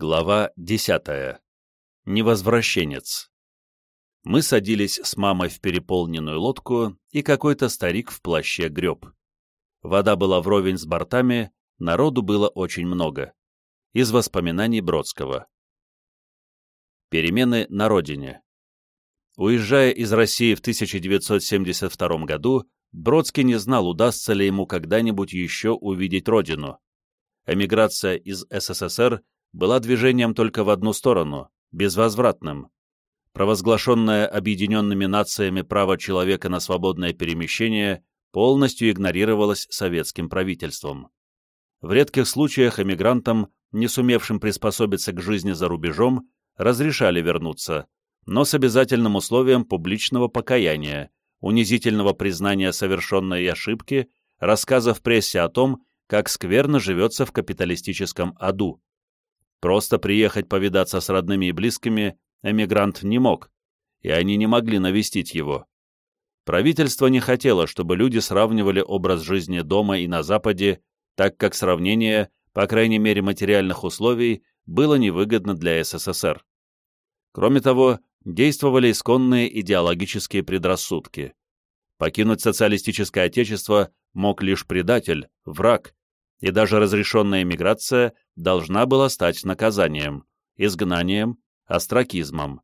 Глава десятая. Невозвращенец. Мы садились с мамой в переполненную лодку, и какой-то старик в плаще греб. Вода была вровень с бортами, народу было очень много. Из воспоминаний Бродского. Перемены на родине. Уезжая из России в 1972 году, Бродский не знал, удастся ли ему когда-нибудь еще увидеть родину. Эмиграция из СССР была движением только в одну сторону, безвозвратным. Провозглашенное Объединенными Нациями право человека на свободное перемещение полностью игнорировалось советским правительством. В редких случаях эмигрантам, не сумевшим приспособиться к жизни за рубежом, разрешали вернуться, но с обязательным условием публичного покаяния, унизительного признания совершенной ошибки, рассказов в прессе о том, как скверно живется в капиталистическом аду. Просто приехать повидаться с родными и близкими эмигрант не мог, и они не могли навестить его. Правительство не хотело, чтобы люди сравнивали образ жизни дома и на Западе, так как сравнение, по крайней мере материальных условий, было невыгодно для СССР. Кроме того, действовали исконные идеологические предрассудки. Покинуть социалистическое отечество мог лишь предатель, враг, и даже разрешенная миграция должна была стать наказанием, изгнанием, остракизмом.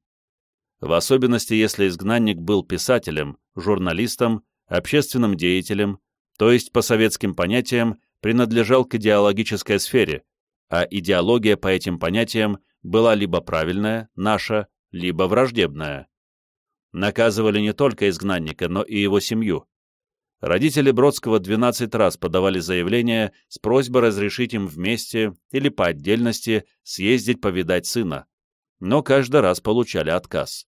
В особенности, если изгнанник был писателем, журналистом, общественным деятелем, то есть по советским понятиям принадлежал к идеологической сфере, а идеология по этим понятиям была либо правильная, наша, либо враждебная. Наказывали не только изгнанника, но и его семью. Родители Бродского 12 раз подавали заявление с просьбой разрешить им вместе или по отдельности съездить повидать сына, но каждый раз получали отказ.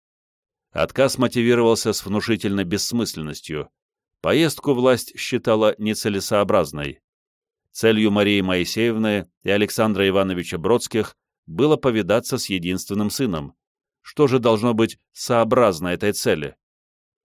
Отказ мотивировался с внушительной бессмысленностью. Поездку власть считала нецелесообразной. Целью Марии Моисеевны и Александра Ивановича Бродских было повидаться с единственным сыном. Что же должно быть сообразно этой цели?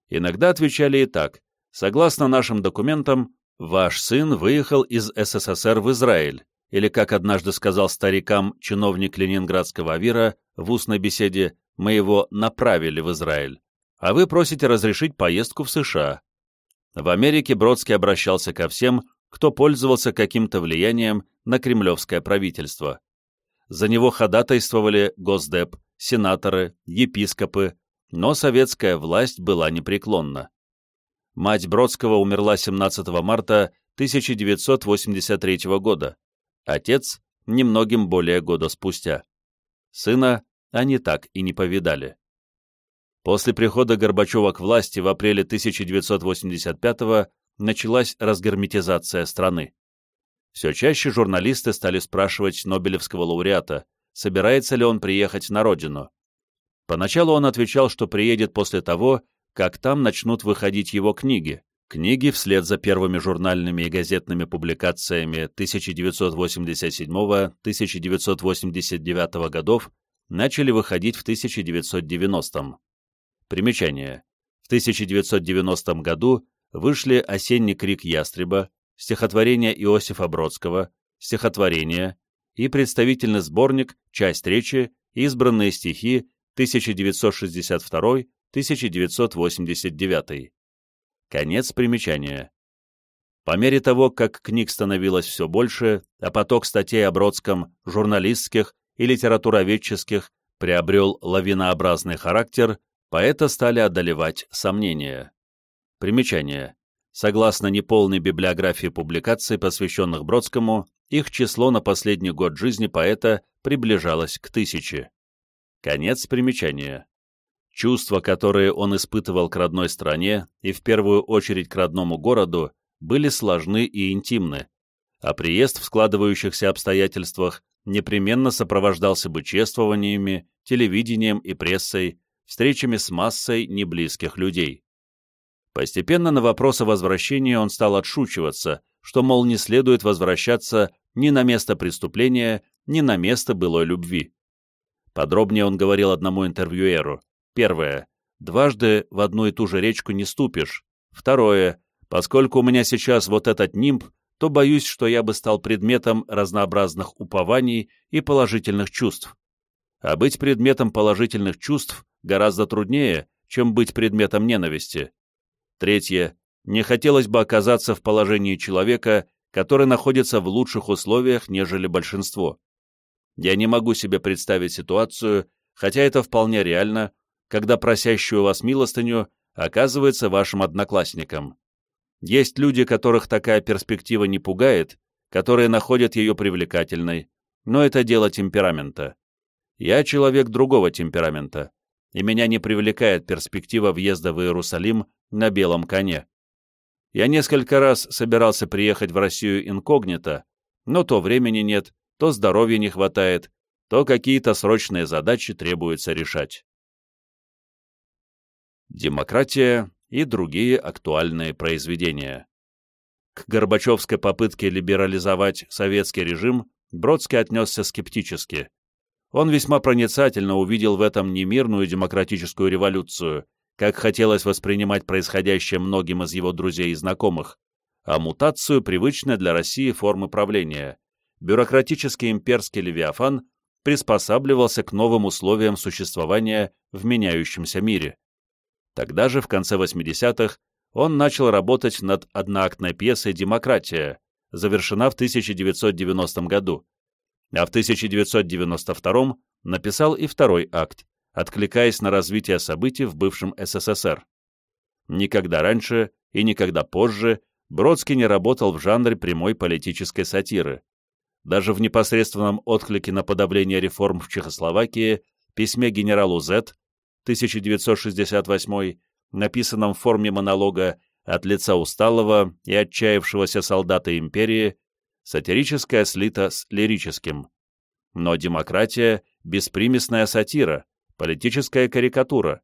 Иногда отвечали и так – Согласно нашим документам, ваш сын выехал из СССР в Израиль, или, как однажды сказал старикам чиновник ленинградского АВИРа в устной беседе, мы его направили в Израиль, а вы просите разрешить поездку в США. В Америке Бродский обращался ко всем, кто пользовался каким-то влиянием на кремлевское правительство. За него ходатайствовали Госдеп, сенаторы, епископы, но советская власть была непреклонна. Мать Бродского умерла 17 марта 1983 года, отец — немногим более года спустя. Сына они так и не повидали. После прихода Горбачева к власти в апреле 1985 началась разгерметизация страны. Все чаще журналисты стали спрашивать Нобелевского лауреата, собирается ли он приехать на родину. Поначалу он отвечал, что приедет после того, как там начнут выходить его книги. Книги вслед за первыми журнальными и газетными публикациями 1987-1989 годов начали выходить в 1990 -м. Примечание. В 1990 году вышли «Осенний крик ястреба», стихотворение Иосифа Бродского, стихотворение и представительный сборник «Часть речи. Избранные стихи 1962 1989. Конец примечания. По мере того, как книг становилось все больше, а поток статей о Бродском, журналистских и литературоведческих приобрел лавинообразный характер, поэта стали одолевать сомнения. Примечание. Согласно неполной библиографии публикаций, посвященных Бродскому, их число на последний год жизни поэта приближалось к тысяче. Конец примечания. Чувства, которые он испытывал к родной стране и в первую очередь к родному городу, были сложны и интимны, а приезд в складывающихся обстоятельствах непременно сопровождался бы чествованиями, телевидением и прессой, встречами с массой неблизких людей. Постепенно на вопрос о возвращении он стал отшучиваться, что, мол, не следует возвращаться ни на место преступления, ни на место былой любви. Подробнее он говорил одному интервьюеру. Первое. Дважды в одну и ту же речку не ступишь. Второе. Поскольку у меня сейчас вот этот нимб, то боюсь, что я бы стал предметом разнообразных упований и положительных чувств. А быть предметом положительных чувств гораздо труднее, чем быть предметом ненависти. Третье. Не хотелось бы оказаться в положении человека, который находится в лучших условиях, нежели большинство. Я не могу себе представить ситуацию, хотя это вполне реально, когда просящий у вас милостыню оказывается вашим одноклассником. Есть люди, которых такая перспектива не пугает, которые находят ее привлекательной, но это дело темперамента. Я человек другого темперамента, и меня не привлекает перспектива въезда в Иерусалим на белом коне. Я несколько раз собирался приехать в Россию инкогнито, но то времени нет, то здоровья не хватает, то какие-то срочные задачи требуется решать. Демократия и другие актуальные произведения. К Горбачевской попытке либерализовать советский режим Бродский отнесся скептически. Он весьма проницательно увидел в этом не мирную демократическую революцию, как хотелось воспринимать происходящее многим из его друзей и знакомых, а мутацию привычной для России формы правления. Бюрократический имперский левиафан приспосабливался к новым условиям существования в меняющемся мире. Тогда же, в конце 80-х, он начал работать над одноактной пьесой «Демократия», завершена в 1990 году, а в 1992 написал и второй акт, откликаясь на развитие событий в бывшем СССР. Никогда раньше и никогда позже Бродский не работал в жанре прямой политической сатиры. Даже в непосредственном отклике на подавление реформ в Чехословакии письме генералу З 1968, написанном в форме монолога от лица усталого и отчаявшегося солдата империи, сатирическая слита с лирическим. Но демократия — беспримесная сатира, политическая карикатура.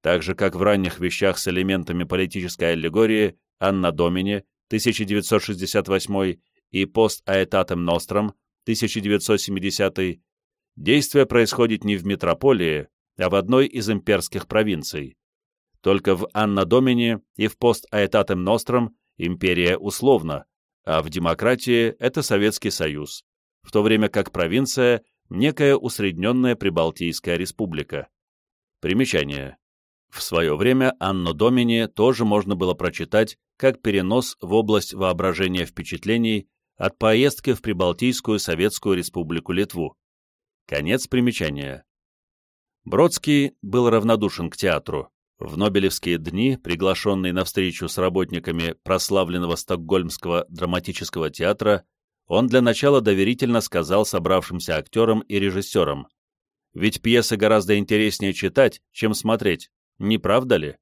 Так же, как в ранних вещах с элементами политической аллегории «Анна Домини» 1968 и «Пост Аэтатем Ностром» 1970 действие происходит не в метрополии, а в одной из имперских провинций. Только в Анна Домини и в пост Аэтатем Ностром империя условна, а в демократии это Советский Союз, в то время как провинция – некая усредненная Прибалтийская республика. Примечание. В свое время Анно Домини тоже можно было прочитать как перенос в область воображения впечатлений от поездки в Прибалтийскую Советскую Республику Литву. Конец примечания. Бродский был равнодушен к театру. В Нобелевские дни, приглашенный на встречу с работниками прославленного Стокгольмского драматического театра, он для начала доверительно сказал собравшимся актерам и режиссерам, «Ведь пьесы гораздо интереснее читать, чем смотреть, не правда ли?»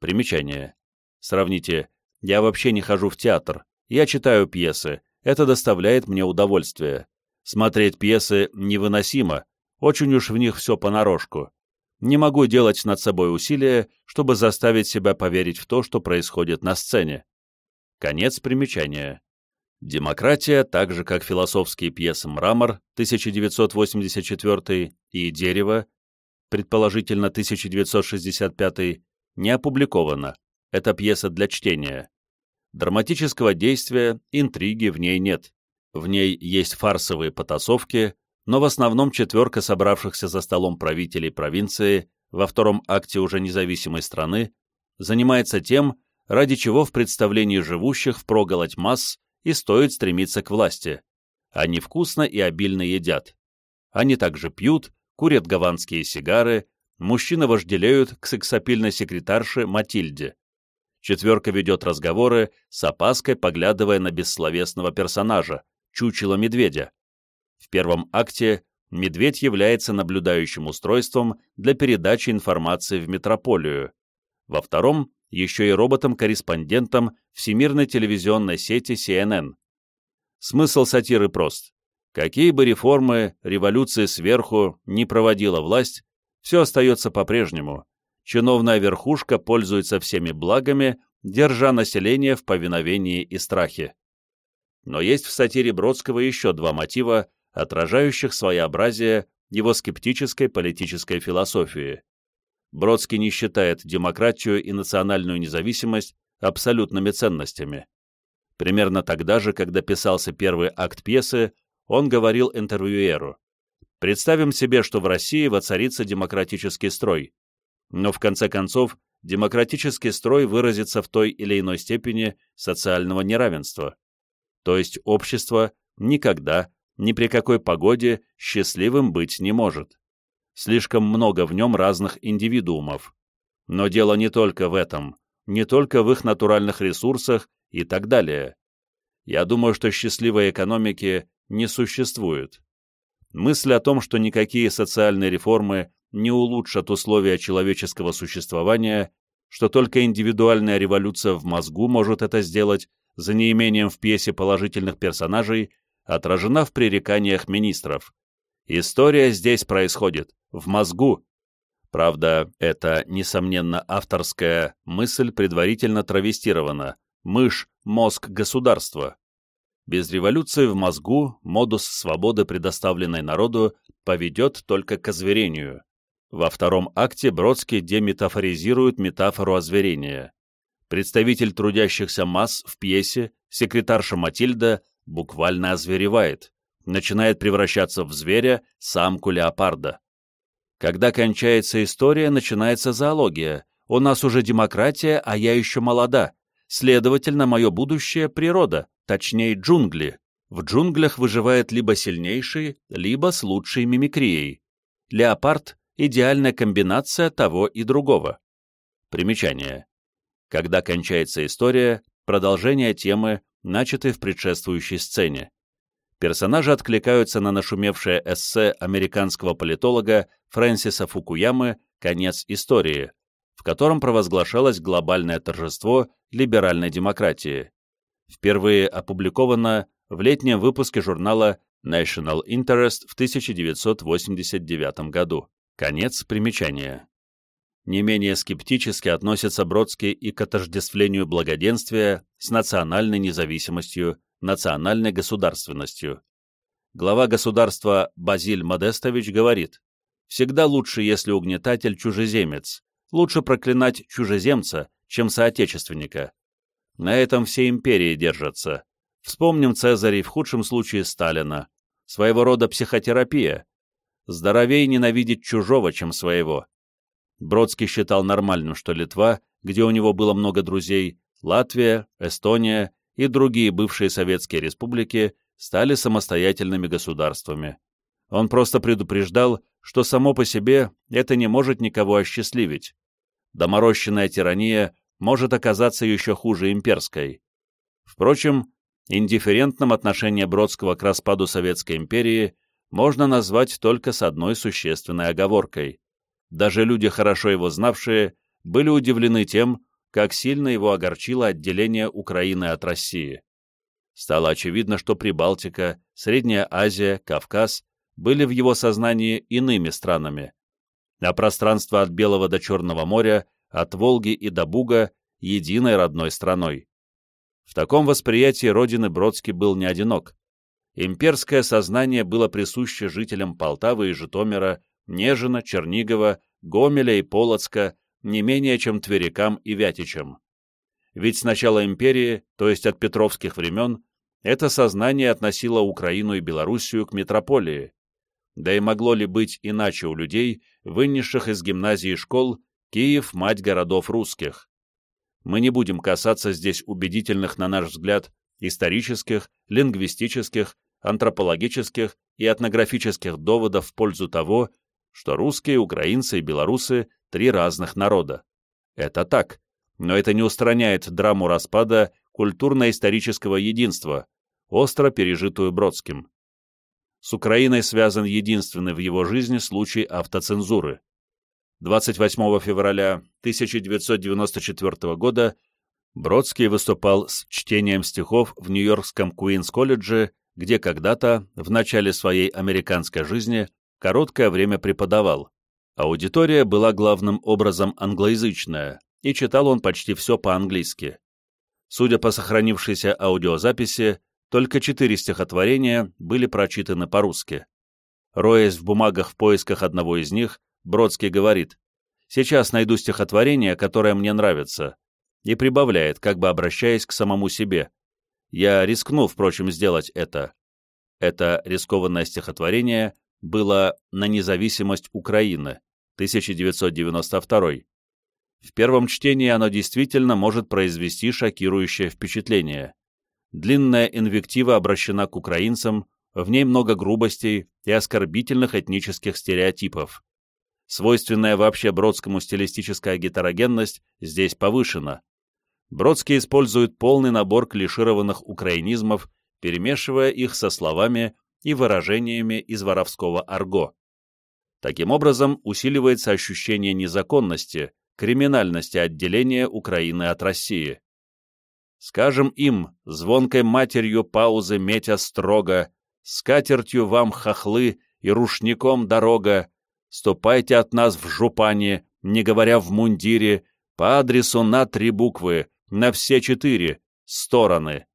Примечание. Сравните, я вообще не хожу в театр, я читаю пьесы, это доставляет мне удовольствие. Смотреть пьесы невыносимо, очень уж в них все понарошку. Не могу делать над собой усилия, чтобы заставить себя поверить в то, что происходит на сцене. Конец примечания. Демократия, так же как философские пьесы «Мрамор» 1984 и «Дерево», предположительно 1965, не опубликована. Это пьеса для чтения. Драматического действия, интриги в ней нет. В ней есть фарсовые потасовки, но в основном четверка собравшихся за столом правителей провинции во втором акте уже независимой страны занимается тем, ради чего в представлении живущих в проголодь масс и стоит стремиться к власти. Они вкусно и обильно едят. Они также пьют, курят гаванские сигары, мужчины вожделеют к сексапильной секретарше Матильде. Четверка ведет разговоры, с опаской поглядывая на бессловесного персонажа, чучело медведя. В первом акте медведь является наблюдающим устройством для передачи информации в метрополию. Во втором — еще и роботом-корреспондентом всемирной телевизионной сети CNN. Смысл сатиры прост. Какие бы реформы, революции сверху не проводила власть, все остается по-прежнему. Чиновная верхушка пользуется всеми благами, держа население в повиновении и страхе. Но есть в сатире Бродского еще два мотива, отражающих своеобразие его скептической политической философии. Бродский не считает демократию и национальную независимость абсолютными ценностями. Примерно тогда же, когда писался первый акт пьесы, он говорил интервьюеру. «Представим себе, что в России воцарится демократический строй. Но в конце концов, демократический строй выразится в той или иной степени социального неравенства. То есть общество никогда, ни при какой погоде счастливым быть не может. Слишком много в нем разных индивидуумов. Но дело не только в этом, не только в их натуральных ресурсах и так далее. Я думаю, что счастливой экономики не существует. Мысль о том, что никакие социальные реформы не улучшат условия человеческого существования, что только индивидуальная революция в мозгу может это сделать, за неимением в пьесе положительных персонажей, отражена в пререканиях министров. История здесь происходит, в мозгу. Правда, это, несомненно, авторская мысль предварительно травестирована. Мышь – мозг государства. Без революции в мозгу модус свободы, предоставленной народу, поведет только к озверению. Во втором акте Бродский деметафоризирует метафору озверения. Представитель трудящихся масс в пьесе, секретарша Матильда, буквально озверевает, начинает превращаться в зверя, самку леопарда. Когда кончается история, начинается зоология. У нас уже демократия, а я еще молода. Следовательно, мое будущее — природа, точнее джунгли. В джунглях выживает либо сильнейший, либо с лучшей мимикрией. Леопард — идеальная комбинация того и другого. Примечание. Когда кончается история, продолжение темы, начатой в предшествующей сцене. Персонажи откликаются на нашумевшее эссе американского политолога Фрэнсиса Фукуямы «Конец истории», в котором провозглашалось глобальное торжество либеральной демократии. Впервые опубликовано в летнем выпуске журнала National Interest в 1989 году. Конец примечания. Не менее скептически относится Бродский и к отождествлению благоденствия с национальной независимостью, национальной государственностью. Глава государства Базиль Модестович говорит, «Всегда лучше, если угнетатель чужеземец, лучше проклинать чужеземца, чем соотечественника. На этом все империи держатся. Вспомним Цезарей, в худшем случае Сталина. Своего рода психотерапия. Здоровей ненавидеть чужого, чем своего. Бродский считал нормальным, что Литва, где у него было много друзей, Латвия, Эстония и другие бывшие советские республики стали самостоятельными государствами. Он просто предупреждал, что само по себе это не может никого осчастливить. Доморощенная тирания может оказаться еще хуже имперской. Впрочем, индифферентным отношение Бродского к распаду Советской империи можно назвать только с одной существенной оговоркой даже люди, хорошо его знавшие, были удивлены тем, как сильно его огорчило отделение Украины от России. Стало очевидно, что Прибалтика, Средняя Азия, Кавказ были в его сознании иными странами, а пространство от Белого до Черного моря, от Волги и до Буга — единой родной страной. В таком восприятии родины Бродский был не одинок. Имперское сознание было присуще жителям Полтавы и Житомира, Нежина, Чернигова, Гомеля и Полоцка не менее чем Тверикам и Вятичам. Ведь с начала империи, то есть от петровских времен, это сознание относило Украину и Белоруссию к метрополии. Да и могло ли быть иначе у людей, вынесших из гимназии и школ Киев – мать городов русских? Мы не будем касаться здесь убедительных, на наш взгляд, исторических, лингвистических, антропологических и этнографических доводов в пользу того, что русские, украинцы и белорусы — три разных народа. Это так, но это не устраняет драму распада культурно-исторического единства, остро пережитую Бродским. С Украиной связан единственный в его жизни случай автоцензуры. 28 февраля 1994 года Бродский выступал с чтением стихов в Нью-Йоркском Куинс-колледже, где когда-то, в начале своей американской жизни, короткое время преподавал. Аудитория была главным образом англоязычная, и читал он почти все по-английски. Судя по сохранившейся аудиозаписи, только четыре стихотворения были прочитаны по-русски. Роясь в бумагах в поисках одного из них, Бродский говорит «Сейчас найду стихотворение, которое мне нравится», и прибавляет, как бы обращаясь к самому себе. Я рискну, впрочем, сделать это. Это рискованное стихотворение было «На независимость Украины», 1992. В первом чтении оно действительно может произвести шокирующее впечатление. Длинная инвектива обращена к украинцам, в ней много грубостей и оскорбительных этнических стереотипов. Свойственная вообще Бродскому стилистическая гетерогенность здесь повышена. Бродский использует полный набор клишированных украинизмов, перемешивая их со словами и выражениями из воровского арго. Таким образом, усиливается ощущение незаконности, криминальности отделения Украины от России. Скажем им, звонкой матерью паузы метя строго, скатертью вам хохлы и рушником дорога, ступайте от нас в жупане, не говоря в мундире, по адресу на три буквы, на все четыре стороны.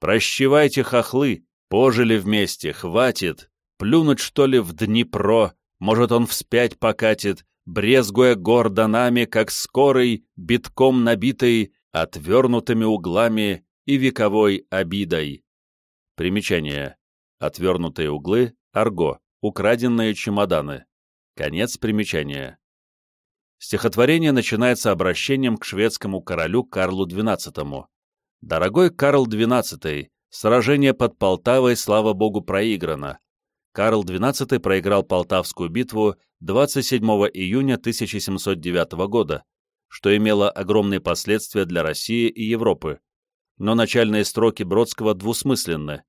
Прощевайте хохлы, пожили вместе, хватит, плюнуть что ли в Днепро, может он вспять покатит, брезгуя гордо нами, как скорый, битком набитый, отвернутыми углами и вековой обидой. Примечание. Отвернутые углы, арго, украденные чемоданы. Конец примечания. Стихотворение начинается обращением к шведскому королю Карлу XII. «Дорогой Карл XII, сражение под Полтавой, слава богу, проиграно. Карл XII проиграл Полтавскую битву 27 июня 1709 года, что имело огромные последствия для России и Европы. Но начальные строки Бродского двусмысленны.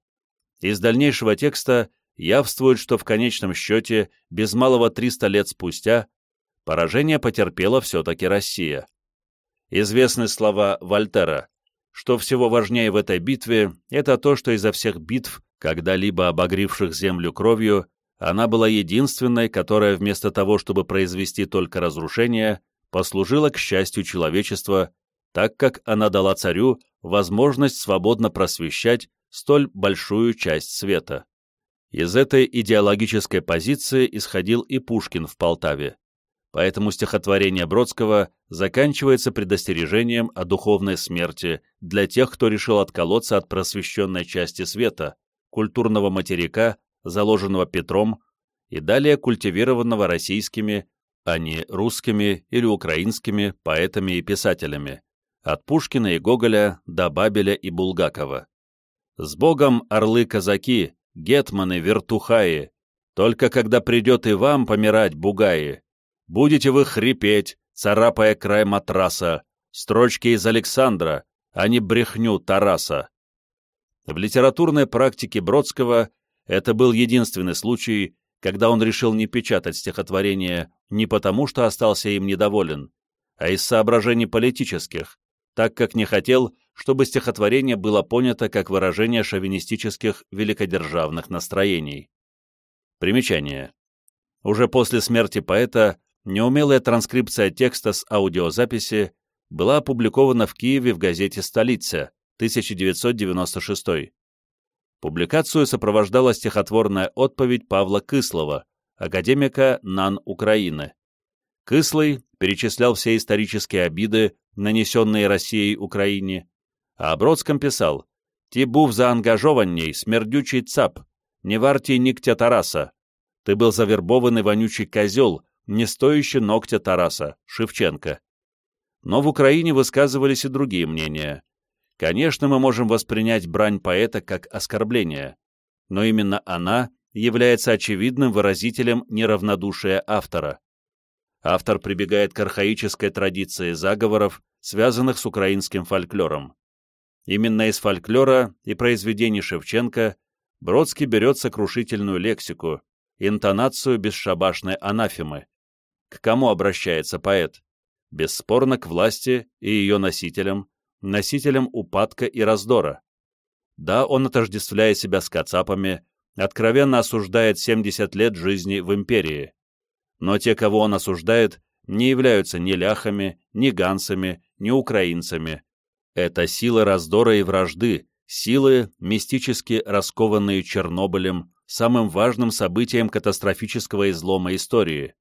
Из дальнейшего текста явствует, что в конечном счете, без малого 300 лет спустя, поражение потерпела все-таки Россия. Известны слова Вольтера, что всего важнее в этой битве, это то, что изо всех битв когда-либо обогривших землю кровью, она была единственной, которая вместо того, чтобы произвести только разрушение, послужила к счастью человечества, так как она дала царю возможность свободно просвещать столь большую часть света. Из этой идеологической позиции исходил и Пушкин в Полтаве. Поэтому стихотворение Бродского заканчивается предостережением о духовной смерти для тех, кто решил отколоться от просвещенной части света, культурного материка, заложенного Петром, и далее культивированного российскими, а не русскими или украинскими поэтами и писателями, от Пушкина и Гоголя до Бабеля и Булгакова. С Богом орлы-казаки, гетманы, вертухаи, только когда придет и вам помирать, бугаи, будете вы хрипеть, царапая край матраса, строчки из Александра, а не брехню Тараса. В литературной практике Бродского это был единственный случай, когда он решил не печатать стихотворение не потому, что остался им недоволен, а из соображений политических, так как не хотел, чтобы стихотворение было понято как выражение шовинистических великодержавных настроений. Примечание. Уже после смерти поэта неумелая транскрипция текста с аудиозаписи была опубликована в Киеве в газете «Столица», 1996. Публикацию сопровождала стихотворная отповедь Павла Кыслова, академика НАН Украины. Кыслый перечислял все исторические обиды, нанесенные Россией Украине, а о Бродском писал «Ти був заангажованней, смердючий цап, не варти нигтя Тараса. Ты был завербованный вонючий козел, не стоящий ногтя Тараса, Шевченко». Но в Украине высказывались и другие мнения. Конечно, мы можем воспринять брань поэта как оскорбление, но именно она является очевидным выразителем неравнодушия автора. Автор прибегает к архаической традиции заговоров, связанных с украинским фольклором. Именно из фольклора и произведений Шевченко Бродский берет сокрушительную лексику, интонацию бесшабашной анафемы. Кому обращается поэт? Бесспорно, к власти и ее носителям, носителем упадка и раздора. Да, он отождествляет себя с кацапами, откровенно осуждает 70 лет жизни в империи. Но те, кого он осуждает, не являются ни ляхами, ни гансами, ни украинцами. Это силы раздора и вражды, силы, мистически раскованные Чернобылем, самым важным событием катастрофического излома истории.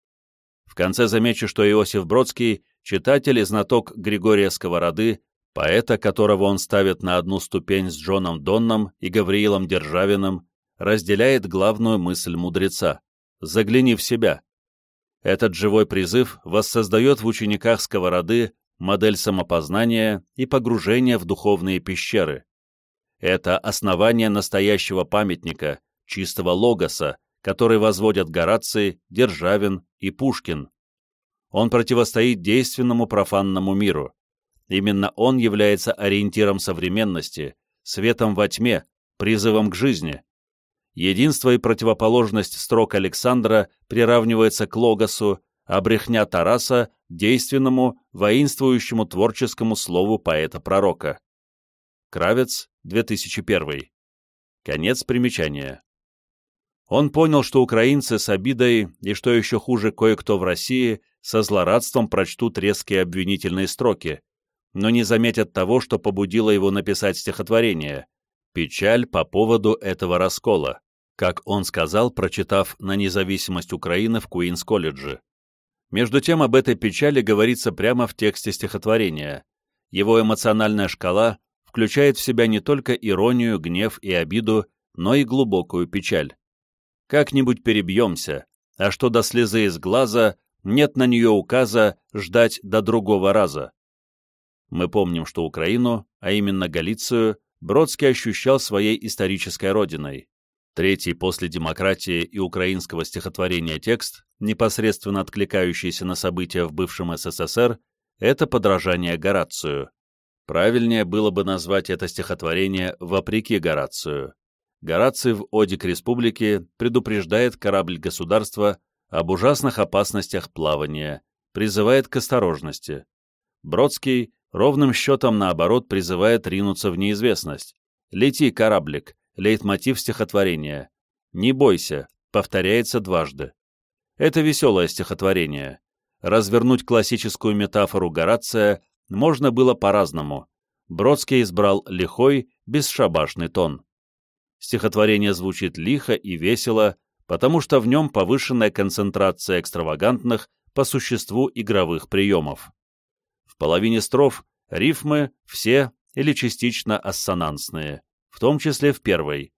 В конце замечу, что Иосиф Бродский, читатель и знаток Григория Сковороды, Поэта, которого он ставит на одну ступень с Джоном Донном и Гавриилом Державиным, разделяет главную мысль мудреца — «Загляни в себя». Этот живой призыв воссоздает в учениках сковороды модель самопознания и погружения в духовные пещеры. Это основание настоящего памятника, чистого логоса, который возводят Гораций, Державин и Пушкин. Он противостоит действенному профанному миру. Именно он является ориентиром современности, светом во тьме, призывом к жизни. Единство и противоположность строк Александра приравнивается к логосу, а брехня Тараса — действенному, воинствующему творческому слову поэта-пророка. Кравец, 2001. Конец примечания. Он понял, что украинцы с обидой и, что еще хуже, кое-кто в России, со злорадством прочтут резкие обвинительные строки, но не заметят того, что побудило его написать стихотворение «Печаль по поводу этого раскола», как он сказал, прочитав на независимость Украины в Куинс-колледже. Между тем об этой печали говорится прямо в тексте стихотворения. Его эмоциональная шкала включает в себя не только иронию, гнев и обиду, но и глубокую печаль. Как-нибудь перебьемся, а что до слезы из глаза, нет на нее указа ждать до другого раза. Мы помним, что Украину, а именно Галицию, Бродский ощущал своей исторической родиной. Третий после демократии и украинского стихотворения текст, непосредственно откликающийся на события в бывшем СССР, это подражание Горацию. Правильнее было бы назвать это стихотворение «Вопреки Горацию». Гораций в «Оде к республике» предупреждает корабль государства об ужасных опасностях плавания, призывает к осторожности. Бродский ровным счетом наоборот призывает ринуться в неизвестность. «Лети, кораблик», лейтмотив стихотворения. «Не бойся», повторяется дважды. Это веселое стихотворение. Развернуть классическую метафору Горация можно было по-разному. Бродский избрал лихой, бесшабашный тон. Стихотворение звучит лихо и весело, потому что в нем повышенная концентрация экстравагантных, по существу игровых приемов. В половине строф рифмы все или частично ассонансные в том числе в первой.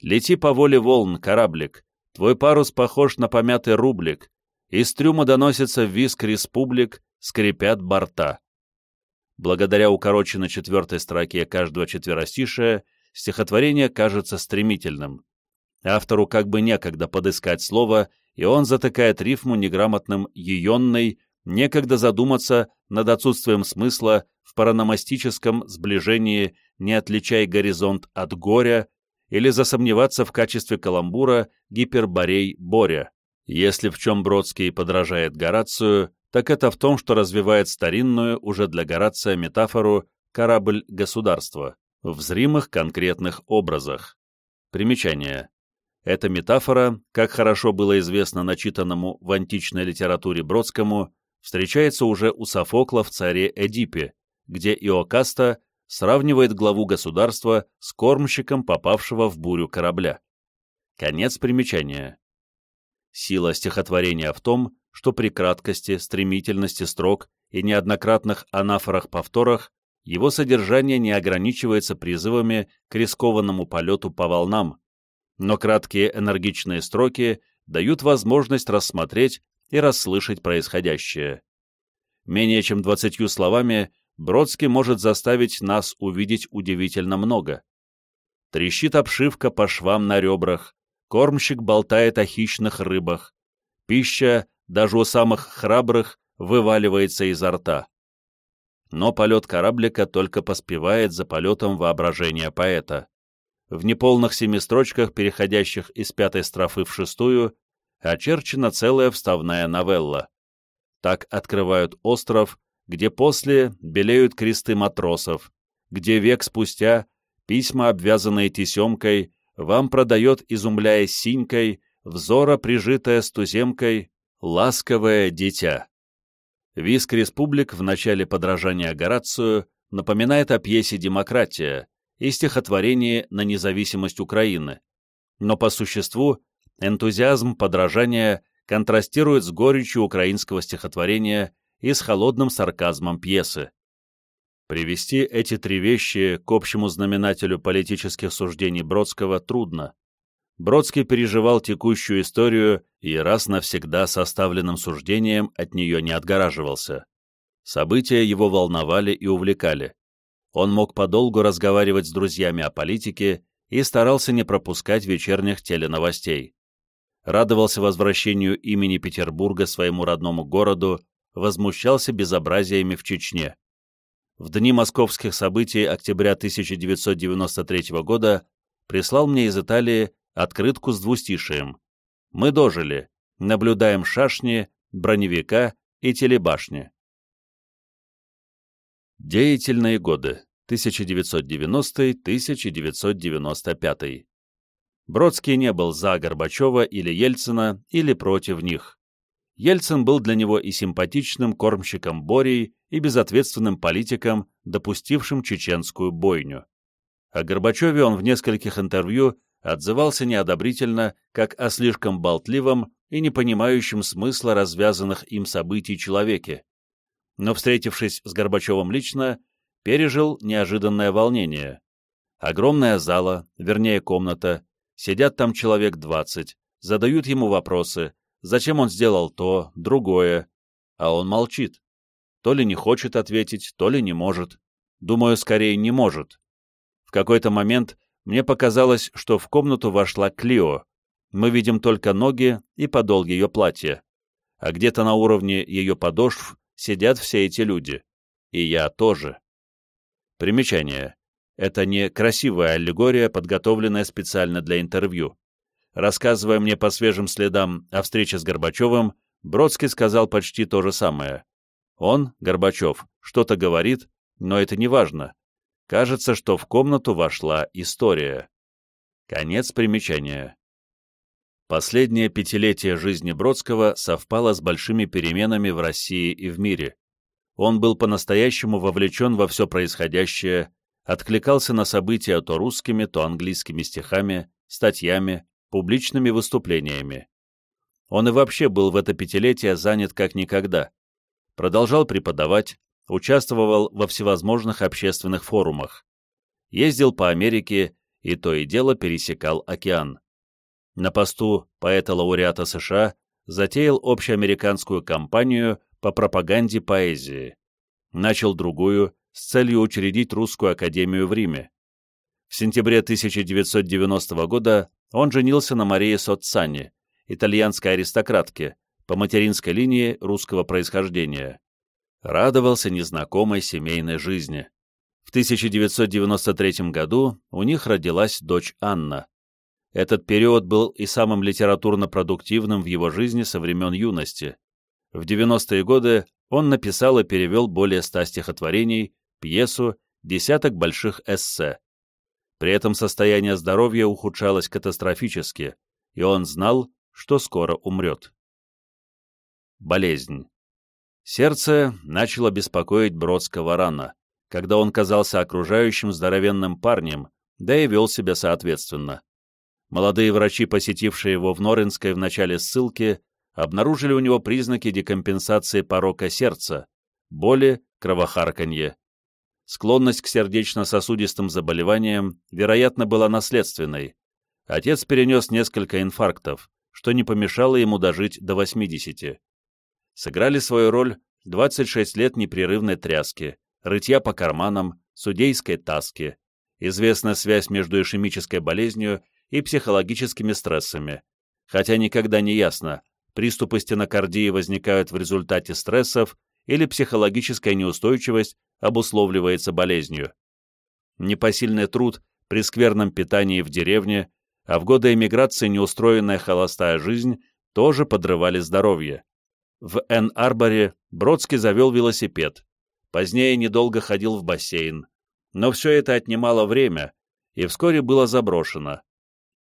«Лети по воле волн, кораблик, твой парус похож на помятый рублик, из трюма доносится виск республик, скрипят борта». Благодаря укороченной четвертой строке каждого четверостишия стихотворение кажется стремительным. Автору как бы некогда подыскать слово, и он затыкает рифму неграмотным «еенной», некогда задуматься над отсутствием смысла в параномастическом сближении «не отличай горизонт от горя» или засомневаться в качестве каламбура гиперборей Боря. Если в чем Бродский подражает Горацию, так это в том, что развивает старинную, уже для Горация, метафору «корабль государства» в зримых конкретных образах. Примечание. Эта метафора, как хорошо было известно начитанному в античной литературе Бродскому, встречается уже у Софокла в царе Эдипе, где Иокаста сравнивает главу государства с кормщиком, попавшего в бурю корабля. Конец примечания. Сила стихотворения в том, что при краткости, стремительности строк и неоднократных анафорах-повторах его содержание не ограничивается призывами к рискованному полету по волнам, но краткие энергичные строки дают возможность рассмотреть и расслышать происходящее. Менее чем двадцатью словами Бродский может заставить нас увидеть удивительно много. Трещит обшивка по швам на ребрах, кормщик болтает о хищных рыбах, пища, даже у самых храбрых, вываливается изо рта. Но полет кораблика только поспевает за полетом воображения поэта. В неполных семи строчках, переходящих из пятой строфы в шестую, очерчена целая вставная новелла. Так открывают остров, где после белеют кресты матросов, где век спустя письма, обвязанные тесемкой, вам продает, изумляя синькой, взора, прижитая с туземкой, ласковое дитя. Виск республик в начале подражания Горацию напоминает о пьесе «Демократия» и стихотворении на независимость Украины, но по существу Энтузиазм подражания контрастирует с горечью украинского стихотворения и с холодным сарказмом пьесы. Привести эти три вещи к общему знаменателю политических суждений Бродского трудно. Бродский переживал текущую историю и раз навсегда составленным суждением от нее не отгораживался. События его волновали и увлекали. Он мог подолгу разговаривать с друзьями о политике и старался не пропускать вечерних теленовостей. Радовался возвращению имени Петербурга своему родному городу, возмущался безобразиями в Чечне. В дни московских событий октября 1993 года прислал мне из Италии открытку с двустишием. «Мы дожили, наблюдаем шашни, броневика и телебашни». Деятельные годы 1990-1995 Бродский не был за Горбачева или Ельцина, или против них. Ельцин был для него и симпатичным кормщиком Борей, и безответственным политиком, допустившим чеченскую бойню. О Горбачеве он в нескольких интервью отзывался неодобрительно, как о слишком болтливом и не понимающем смысла развязанных им событий человеке. Но, встретившись с Горбачевым лично, пережил неожиданное волнение. Огромная зала, вернее комната, сидят там человек двадцать, задают ему вопросы, зачем он сделал то, другое, а он молчит. То ли не хочет ответить, то ли не может. Думаю, скорее не может. В какой-то момент мне показалось, что в комнату вошла Клио. Мы видим только ноги и подол ее платья. А где-то на уровне ее подошв сидят все эти люди. И я тоже. Примечание. Это не красивая аллегория, подготовленная специально для интервью. Рассказывая мне по свежим следам о встрече с Горбачевым, Бродский сказал почти то же самое. Он, Горбачев, что-то говорит, но это не важно. Кажется, что в комнату вошла история. Конец примечания. Последнее пятилетие жизни Бродского совпало с большими переменами в России и в мире. Он был по-настоящему вовлечен во все происходящее, откликался на события то русскими, то английскими стихами, статьями, публичными выступлениями. Он и вообще был в это пятилетие занят как никогда. Продолжал преподавать, участвовал во всевозможных общественных форумах. Ездил по Америке и то и дело пересекал океан. На посту поэта-лауреата США затеял общеамериканскую кампанию по пропаганде поэзии. Начал другую с целью учредить Русскую академию в Риме. В сентябре 1990 года он женился на Марии Соццани, итальянской аристократке, по материнской линии русского происхождения. Радовался незнакомой семейной жизни. В 1993 году у них родилась дочь Анна. Этот период был и самым литературно-продуктивным в его жизни со времен юности. В 90-е годы он написал и перевел более ста стихотворений, пьесу, десяток больших эссе. При этом состояние здоровья ухудшалось катастрофически, и он знал, что скоро умрет. Болезнь. Сердце начало беспокоить Бродского рано, когда он казался окружающим здоровенным парнем, да и вел себя соответственно. Молодые врачи, посетившие его в Норинской в начале ссылки, обнаружили у него признаки декомпенсации порока сердца, боли, кровохарканье. Склонность к сердечно-сосудистым заболеваниям, вероятно, была наследственной. Отец перенес несколько инфарктов, что не помешало ему дожить до 80. Сыграли свою роль 26 лет непрерывной тряски, рытья по карманам, судейской таски, известная связь между ишемической болезнью и психологическими стрессами, хотя никогда не ясно, приступы стенокардии возникают в результате стрессов или психологическая неустойчивость обусловливается болезнью. Непосильный труд при скверном питании в деревне, а в годы эмиграции неустроенная холостая жизнь тоже подрывали здоровье. В Эн-Арборе Бродский завел велосипед. Позднее недолго ходил в бассейн. Но все это отнимало время и вскоре было заброшено.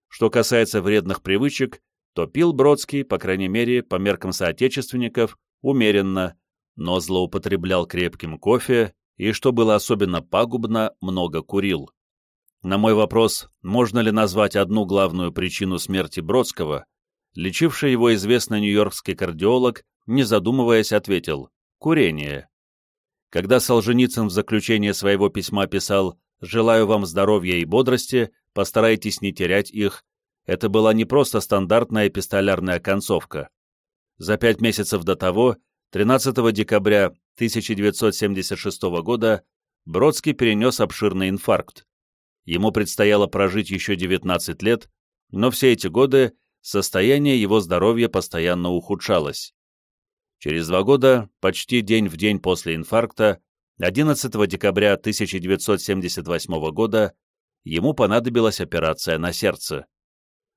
Что касается вредных привычек, то пил Бродский, по крайней мере, по меркам соотечественников, умеренно, но злоупотреблял крепким кофе и, что было особенно пагубно, много курил. На мой вопрос, можно ли назвать одну главную причину смерти Бродского, лечивший его известный нью-йоркский кардиолог, не задумываясь, ответил «курение». Когда Солженицын в заключение своего письма писал «Желаю вам здоровья и бодрости, постарайтесь не терять их», это была не просто стандартная эпистолярная концовка. За пять месяцев до того, 13 декабря 1976 года, Бродский перенес обширный инфаркт. Ему предстояло прожить еще 19 лет, но все эти годы состояние его здоровья постоянно ухудшалось. Через два года, почти день в день после инфаркта, 11 декабря 1978 года, ему понадобилась операция на сердце.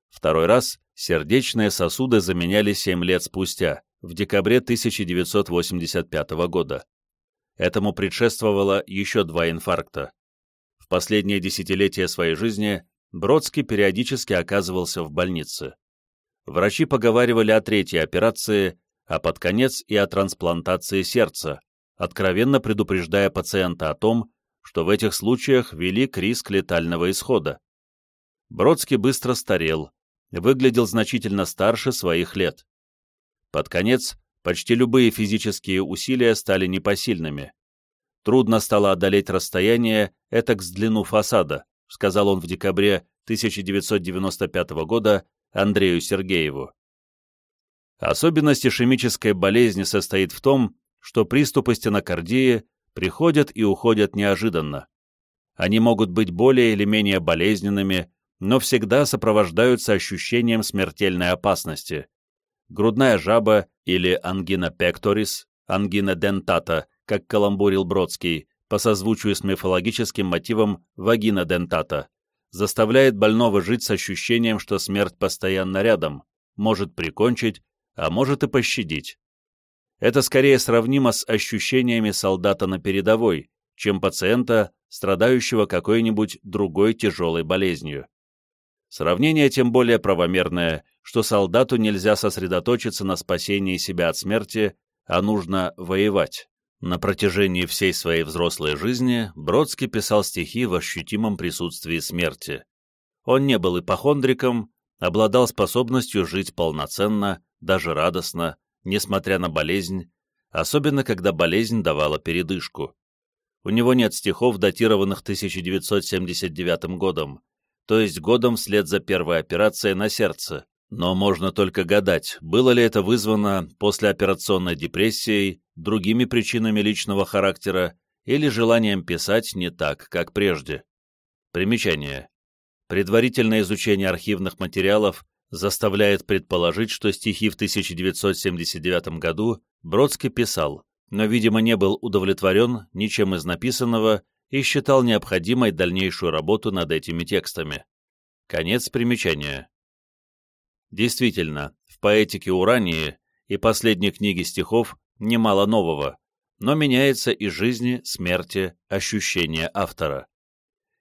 Второй раз сердечные сосуды заменяли 7 лет спустя, в декабре 1985 года. Этому предшествовало еще два инфаркта. В последнее десятилетие своей жизни Бродский периодически оказывался в больнице. Врачи поговаривали о третьей операции, а под конец и о трансплантации сердца, откровенно предупреждая пациента о том, что в этих случаях велик риск летального исхода. Бродский быстро старел, выглядел значительно старше своих лет. Под конец почти любые физические усилия стали непосильными. Трудно стало одолеть расстояние этак с длину фасада, сказал он в декабре 1995 года Андрею Сергееву. Особенность ишемической болезни состоит в том, что приступы стенокардии приходят и уходят неожиданно. Они могут быть более или менее болезненными, но всегда сопровождаются ощущением смертельной опасности. Грудная жаба или ангина пекторис, ангина дентата, как каламбурил Бродский, по созвучию с мифологическим мотивом вагина дентата, заставляет больного жить с ощущением, что смерть постоянно рядом, может прикончить, а может и пощадить. Это скорее сравнимо с ощущениями солдата на передовой, чем пациента, страдающего какой-нибудь другой тяжелой болезнью. Сравнение тем более правомерное, что солдату нельзя сосредоточиться на спасении себя от смерти, а нужно воевать. На протяжении всей своей взрослой жизни Бродский писал стихи в ощутимом присутствии смерти. Он не был ипохондриком, обладал способностью жить полноценно, даже радостно, несмотря на болезнь, особенно когда болезнь давала передышку. У него нет стихов, датированных 1979 годом, то есть годом вслед за первой операцией на сердце. Но можно только гадать, было ли это вызвано послеоперационной депрессией, другими причинами личного характера или желанием писать не так, как прежде. Примечание. Предварительное изучение архивных материалов заставляет предположить, что стихи в 1979 году Бродский писал, но, видимо, не был удовлетворен ничем из написанного и считал необходимой дальнейшую работу над этими текстами. Конец примечания. Действительно, в поэтике Урании и последней книге стихов немало нового, но меняется и жизни, смерти, ощущения автора.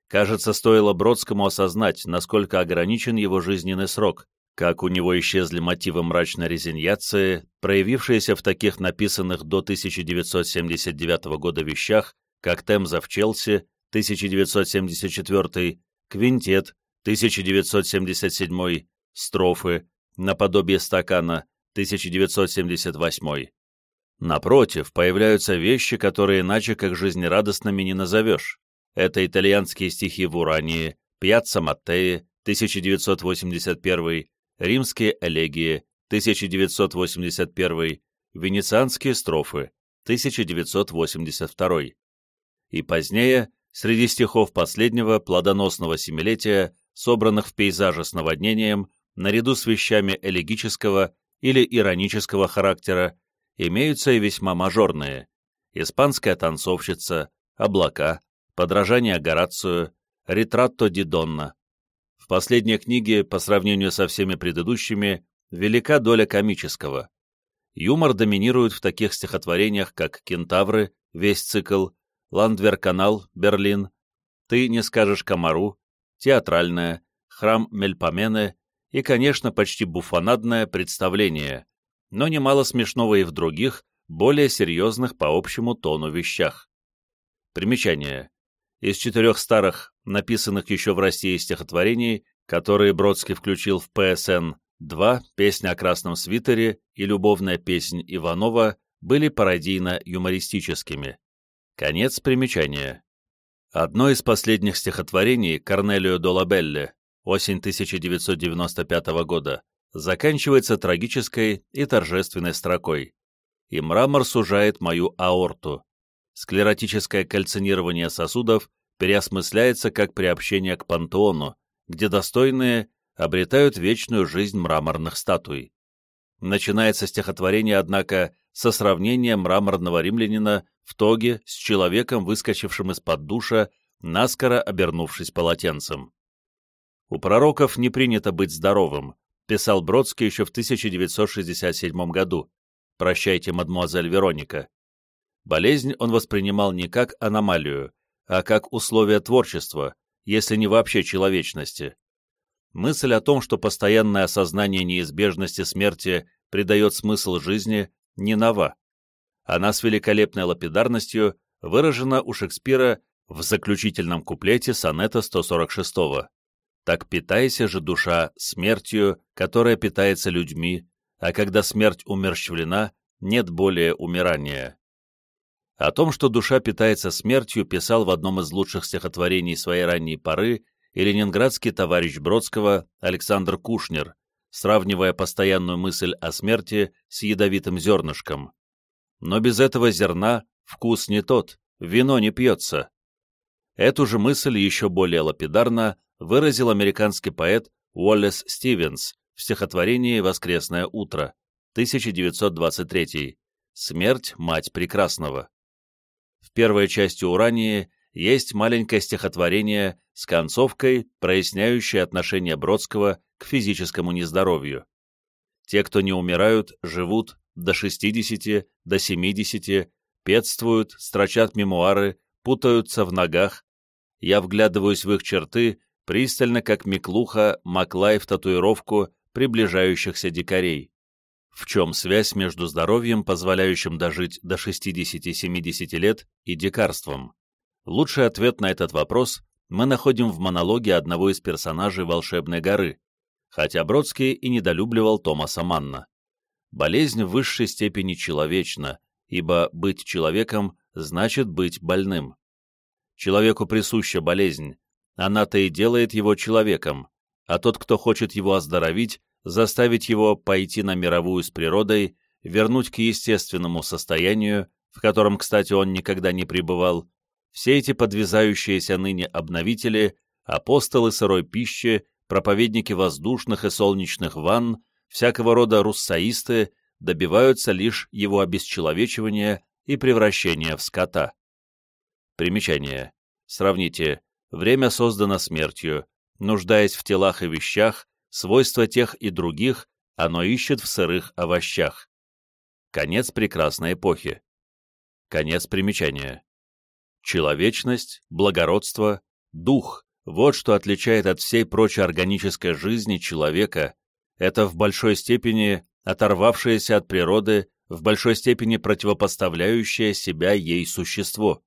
Кажется, стоило Бродскому осознать, насколько ограничен его жизненный срок, как у него исчезли мотивы мрачной резиньяции, проявившиеся в таких написанных до 1979 года вещах, как «Темза в Челси» 1974, «Квинтет» 1977, «Строфы», наподобие «Стакана» 1978. Напротив, появляются вещи, которые иначе как жизнерадостными не назовешь. Это итальянские стихи в Урании, «Пьяцца Маттеи» 1981, «Римские элегии» 1981, «Венецианские строфы» 1982 и позднее, среди стихов последнего плодоносного семилетия, собранных в пейзаже с наводнением, наряду с вещами элегического или иронического характера, имеются и весьма мажорные. «Испанская танцовщица», «Облака», «Подражание Горацию», «Ретратто ди Донна». В последней книге, по сравнению со всеми предыдущими, велика доля комического. Юмор доминирует в таких стихотворениях, как «Кентавры», весь цикл, Ландверканал, Берлин, «Ты не скажешь комару», театральное, «Храм Мельпомены» и, конечно, почти буфонадное представление, но немало смешного и в других, более серьезных по общему тону вещах. Примечание. Из четырех старых, написанных еще в России стихотворений, которые Бродский включил в ПСН, два, «Песня о красном свитере» и «Любовная песнь Иванова» были пародийно-юмористическими. Конец примечания. Одно из последних стихотворений Корнелио Долабелле, осень 1995 года, заканчивается трагической и торжественной строкой. «И мрамор сужает мою аорту». Склеротическое кальцинирование сосудов переосмысляется как приобщение к пантеону, где достойные обретают вечную жизнь мраморных статуй. Начинается стихотворение, однако, со сравнения мраморного римлянина в тоге с человеком, выскочившим из-под душа, наскоро обернувшись полотенцем. «У пророков не принято быть здоровым», писал Бродский еще в 1967 году. «Прощайте, мадмуазель Вероника». Болезнь он воспринимал не как аномалию, а как условие творчества, если не вообще человечности. Мысль о том, что постоянное осознание неизбежности смерти придает смысл жизни, не нова. Она с великолепной лапидарностью выражена у Шекспира в заключительном куплете сонета 146 -го. «Так питайся же, душа, смертью, которая питается людьми, а когда смерть умерщвлена, нет более умирания». О том, что душа питается смертью, писал в одном из лучших стихотворений своей ранней поры и ленинградский товарищ Бродского Александр Кушнер, сравнивая постоянную мысль о смерти с ядовитым зернышком. Но без этого зерна вкус не тот, вино не пьется. Эту же мысль еще более лапидарно выразил американский поэт Уоллес Стивенс в стихотворении «Воскресное утро» 1923 «Смерть – мать прекрасного». В первой части «Урании» есть маленькое стихотворение с концовкой, проясняющей отношение Бродского к физическому нездоровью. Те, кто не умирают, живут до 60, до 70, петствуют, строчат мемуары, путаются в ногах. Я вглядываюсь в их черты, пристально, как Миклуха, Маклай в татуировку приближающихся дикарей. В чем связь между здоровьем, позволяющим дожить до 60-70 лет, и дикарством? Лучший ответ на этот вопрос мы находим в монологе одного из персонажей «Волшебной горы», хотя Бродский и недолюбливал Томаса Манна. Болезнь в высшей степени человечна, ибо быть человеком значит быть больным. Человеку присуща болезнь, она-то и делает его человеком, а тот, кто хочет его оздоровить, заставить его пойти на мировую с природой, вернуть к естественному состоянию, в котором, кстати, он никогда не пребывал, все эти подвязающиеся ныне обновители, апостолы сырой пищи, проповедники воздушных и солнечных ванн, всякого рода руссаисты добиваются лишь его обесчеловечивания и превращения в скота. Примечание. Сравните. Время создано смертью. Нуждаясь в телах и вещах, свойства тех и других оно ищет в сырых овощах. Конец прекрасной эпохи. Конец примечания. Человечность, благородство, дух – вот что отличает от всей прочей органической жизни человека. Это в большой степени оторвавшееся от природы, в большой степени противопоставляющее себя ей существо.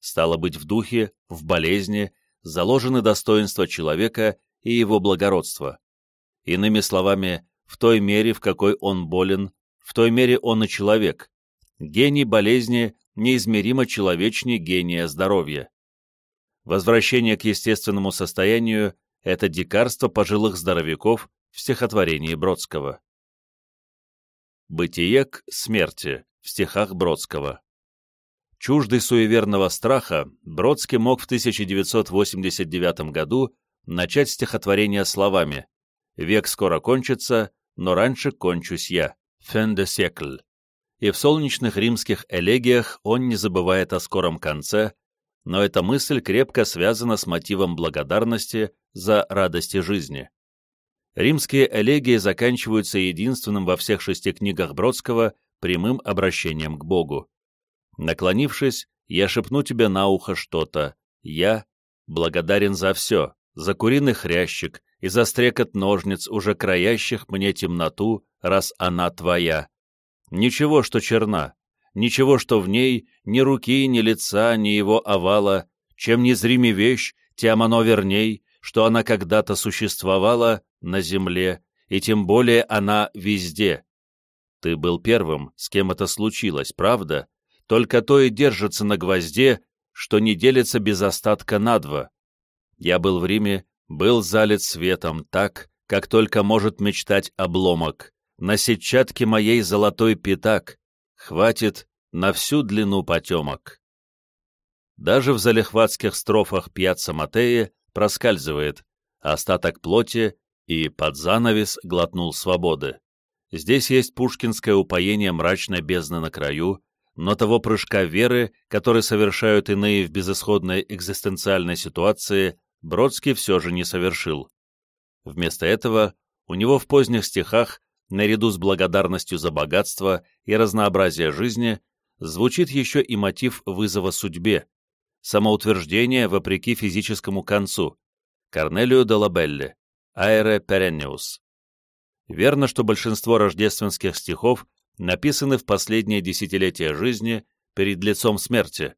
Стало быть, в духе, в болезни, заложены достоинства человека и его благородство. Иными словами, в той мере, в какой он болен, в той мере он и человек. Гений болезни неизмеримо человечнее гения здоровья. Возвращение к естественному состоянию – это дикарство пожилых здоровяков в стихотворении Бродского. Бытие к смерти в стихах Бродского. Чуждый суеверного страха, Бродский мог в 1989 году начать стихотворение словами «Век скоро кончится, но раньше кончусь я» «Fin de siècle» и в солнечных римских элегиях он не забывает о скором конце, но эта мысль крепко связана с мотивом благодарности за радости жизни. Римские элегии заканчиваются единственным во всех шести книгах Бродского прямым обращением к Богу. Наклонившись, я шепну тебе на ухо что-то. Я благодарен за все, за куриный хрящик и за стрекот ножниц, уже краящих мне темноту, раз она твоя. Ничего, что черна, ничего, что в ней ни руки, ни лица, ни его овала, чем незримей вещь, тем оно верней, что она когда-то существовала на земле, и тем более она везде. Ты был первым, с кем это случилось, правда? только то и держится на гвозде, что не делится без остатка на два. Я был в Риме, был залит светом так, как только может мечтать обломок. На сетчатке моей золотой пятак хватит на всю длину потемок. Даже в залихватских строфах пьяца Матея проскальзывает остаток плоти и под занавес глотнул свободы. Здесь есть пушкинское упоение мрачной бездны на краю, но того прыжка веры, который совершают иные в безысходной экзистенциальной ситуации, Бродский все же не совершил. Вместо этого у него в поздних стихах, наряду с благодарностью за богатство и разнообразие жизни, звучит еще и мотив вызова судьбе, самоутверждение вопреки физическому концу, Корнелио де Лабелли, Аэре Перенниус. Верно, что большинство рождественских стихов написаны в последние десятилетия жизни перед лицом смерти,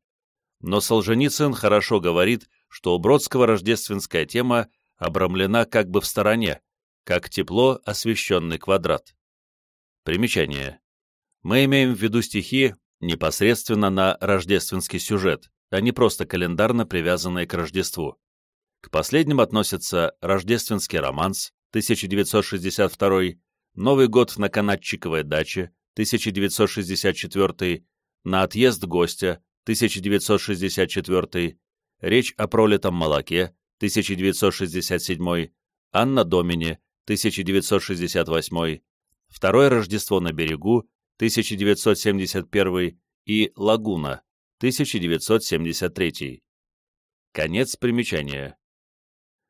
но Солженицын хорошо говорит, что у Бродского рождественская тема обрамлена как бы в стороне, как тепло освещенный квадрат. Примечание. Мы имеем в виду стихи непосредственно на рождественский сюжет, а не просто календарно привязанные к Рождеству. К последним относятся «Рождественский романс» 1962, «Новый год на канатчиковой даче» 1964, «На отъезд гостя» 1964, «Речь о пролитом молоке» 1967, «Анна Домини» 1968, «Второе Рождество на берегу» 1971 и «Лагуна» 1973. Конец примечания.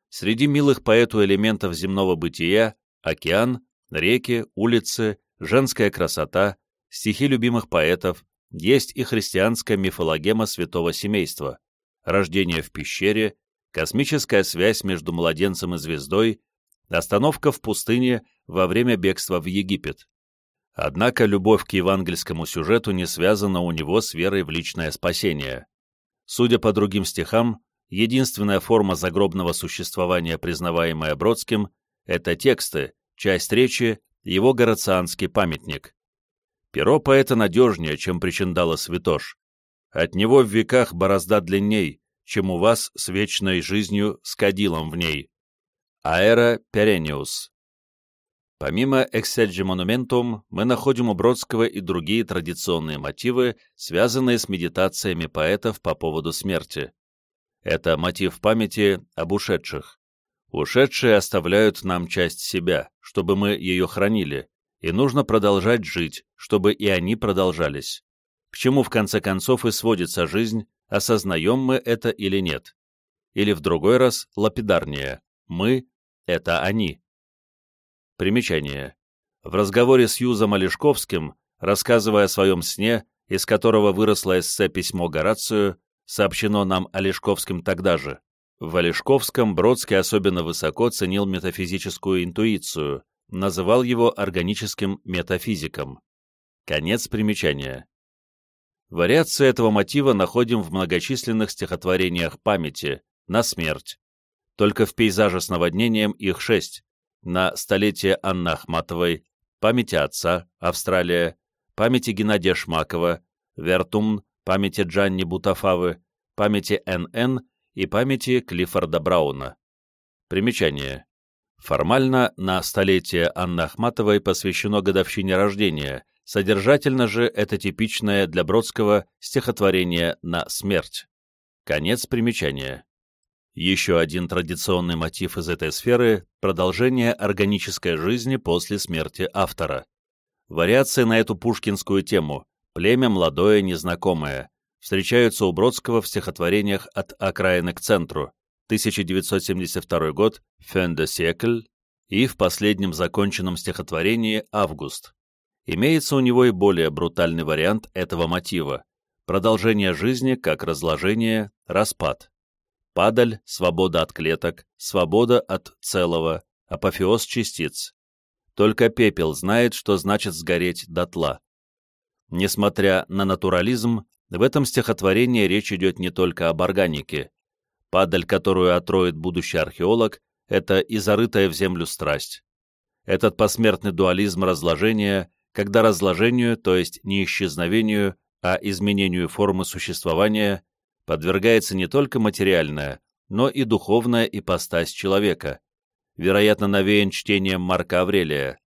Среди милых поэту элементов земного бытия – океан, реки, улицы, женская красота, стихи любимых поэтов, есть и христианская мифологема святого семейства, рождение в пещере, космическая связь между младенцем и звездой, остановка в пустыне во время бегства в Египет. Однако любовь к евангельскому сюжету не связана у него с верой в личное спасение. Судя по другим стихам, единственная форма загробного существования, признаваемая Бродским, это тексты, часть речи, его горацианский памятник. Перо поэта надежнее, чем причиндала святош. От него в веках борозда длинней, чем у вас с вечной жизнью с кадилом в ней. Аэра Перениус. Помимо «Экседжи монументум» мы находим у Бродского и другие традиционные мотивы, связанные с медитациями поэтов по поводу смерти. Это мотив памяти об ушедших. Ушедшие оставляют нам часть себя, чтобы мы ее хранили, и нужно продолжать жить, чтобы и они продолжались. К чему в конце концов и сводится жизнь, осознаем мы это или нет. Или в другой раз лапидарнее «мы» — это «они». Примечание. В разговоре с Юзом Олешковским, рассказывая о своем сне, из которого выросло эссе «Письмо Горацию», сообщено нам Олешковским тогда же. В Олешковском Бродский особенно высоко ценил метафизическую интуицию, называл его органическим метафизиком. Конец примечания. Вариации этого мотива находим в многочисленных стихотворениях памяти, на смерть. Только в пейзаже с наводнением их шесть. На столетие Анны Ахматовой, памяти отца, Австралия, памяти Геннадия Шмакова, Вертумн, памяти Джанни Бутафавы, памяти Н.Н. и памяти Клиффорда Брауна. Примечание. Формально на столетие Анны Ахматовой посвящено годовщине рождения, содержательно же это типичное для Бродского стихотворение «На смерть». Конец примечания. Еще один традиционный мотив из этой сферы – продолжение органической жизни после смерти автора. Вариации на эту пушкинскую тему «Племя молодое, незнакомое» встречаются у Бродского в стихотворениях «От окраины к центру», 1972 год, «Fin de siècle» и в последнем законченном стихотворении «Август». Имеется у него и более брутальный вариант этого мотива – продолжение жизни как разложение, распад. Падаль, свобода от клеток, свобода от целого, апофеоз частиц. Только пепел знает, что значит сгореть дотла. Несмотря на натурализм, в этом стихотворении речь идет не только об органике, Падаль, которую отроет будущий археолог, это и зарытая в землю страсть. Этот посмертный дуализм разложения, когда разложению, то есть не исчезновению, а изменению формы существования подвергается не только материальная, но и духовная ипостась человека, вероятно, навеян чтением Марка Аврелия,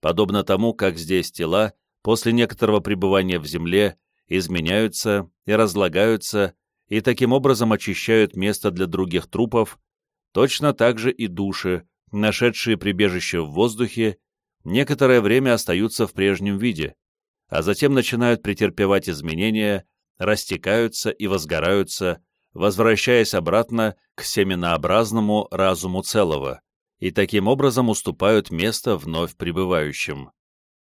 подобно тому, как здесь тела после некоторого пребывания в земле изменяются и разлагаются и таким образом очищают место для других трупов, точно так же и души, нашедшие прибежище в воздухе, некоторое время остаются в прежнем виде, а затем начинают претерпевать изменения, растекаются и возгораются, возвращаясь обратно к семенообразному разуму целого, и таким образом уступают место вновь пребывающим.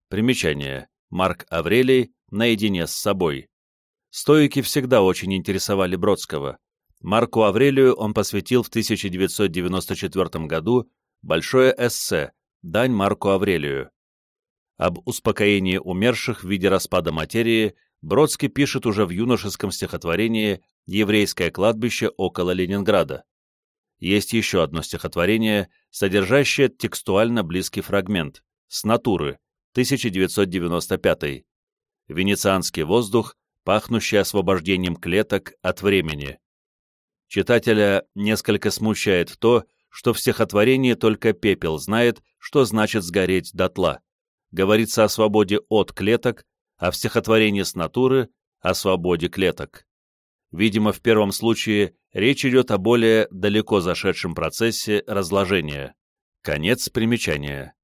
Примечание. Марк Аврелий наедине с собой. Стоики всегда очень интересовали Бродского. Марку Аврелию он посвятил в 1994 году большое эссе «Дань Марку Аврелию». Об успокоении умерших в виде распада материи Бродский пишет уже в юношеском стихотворении «Еврейское кладбище около Ленинграда». Есть еще одно стихотворение, содержащее текстуально близкий фрагмент «С натуры», 1995 «Венецианский воздух, пахнущий освобождением клеток от времени». Читателя несколько смущает то, что в стихотворении только пепел знает, что значит сгореть дотла. Говорится о свободе от клеток, в стихотворении с натуры — о свободе клеток. Видимо, в первом случае речь идет о более далеко зашедшем процессе разложения. Конец примечания.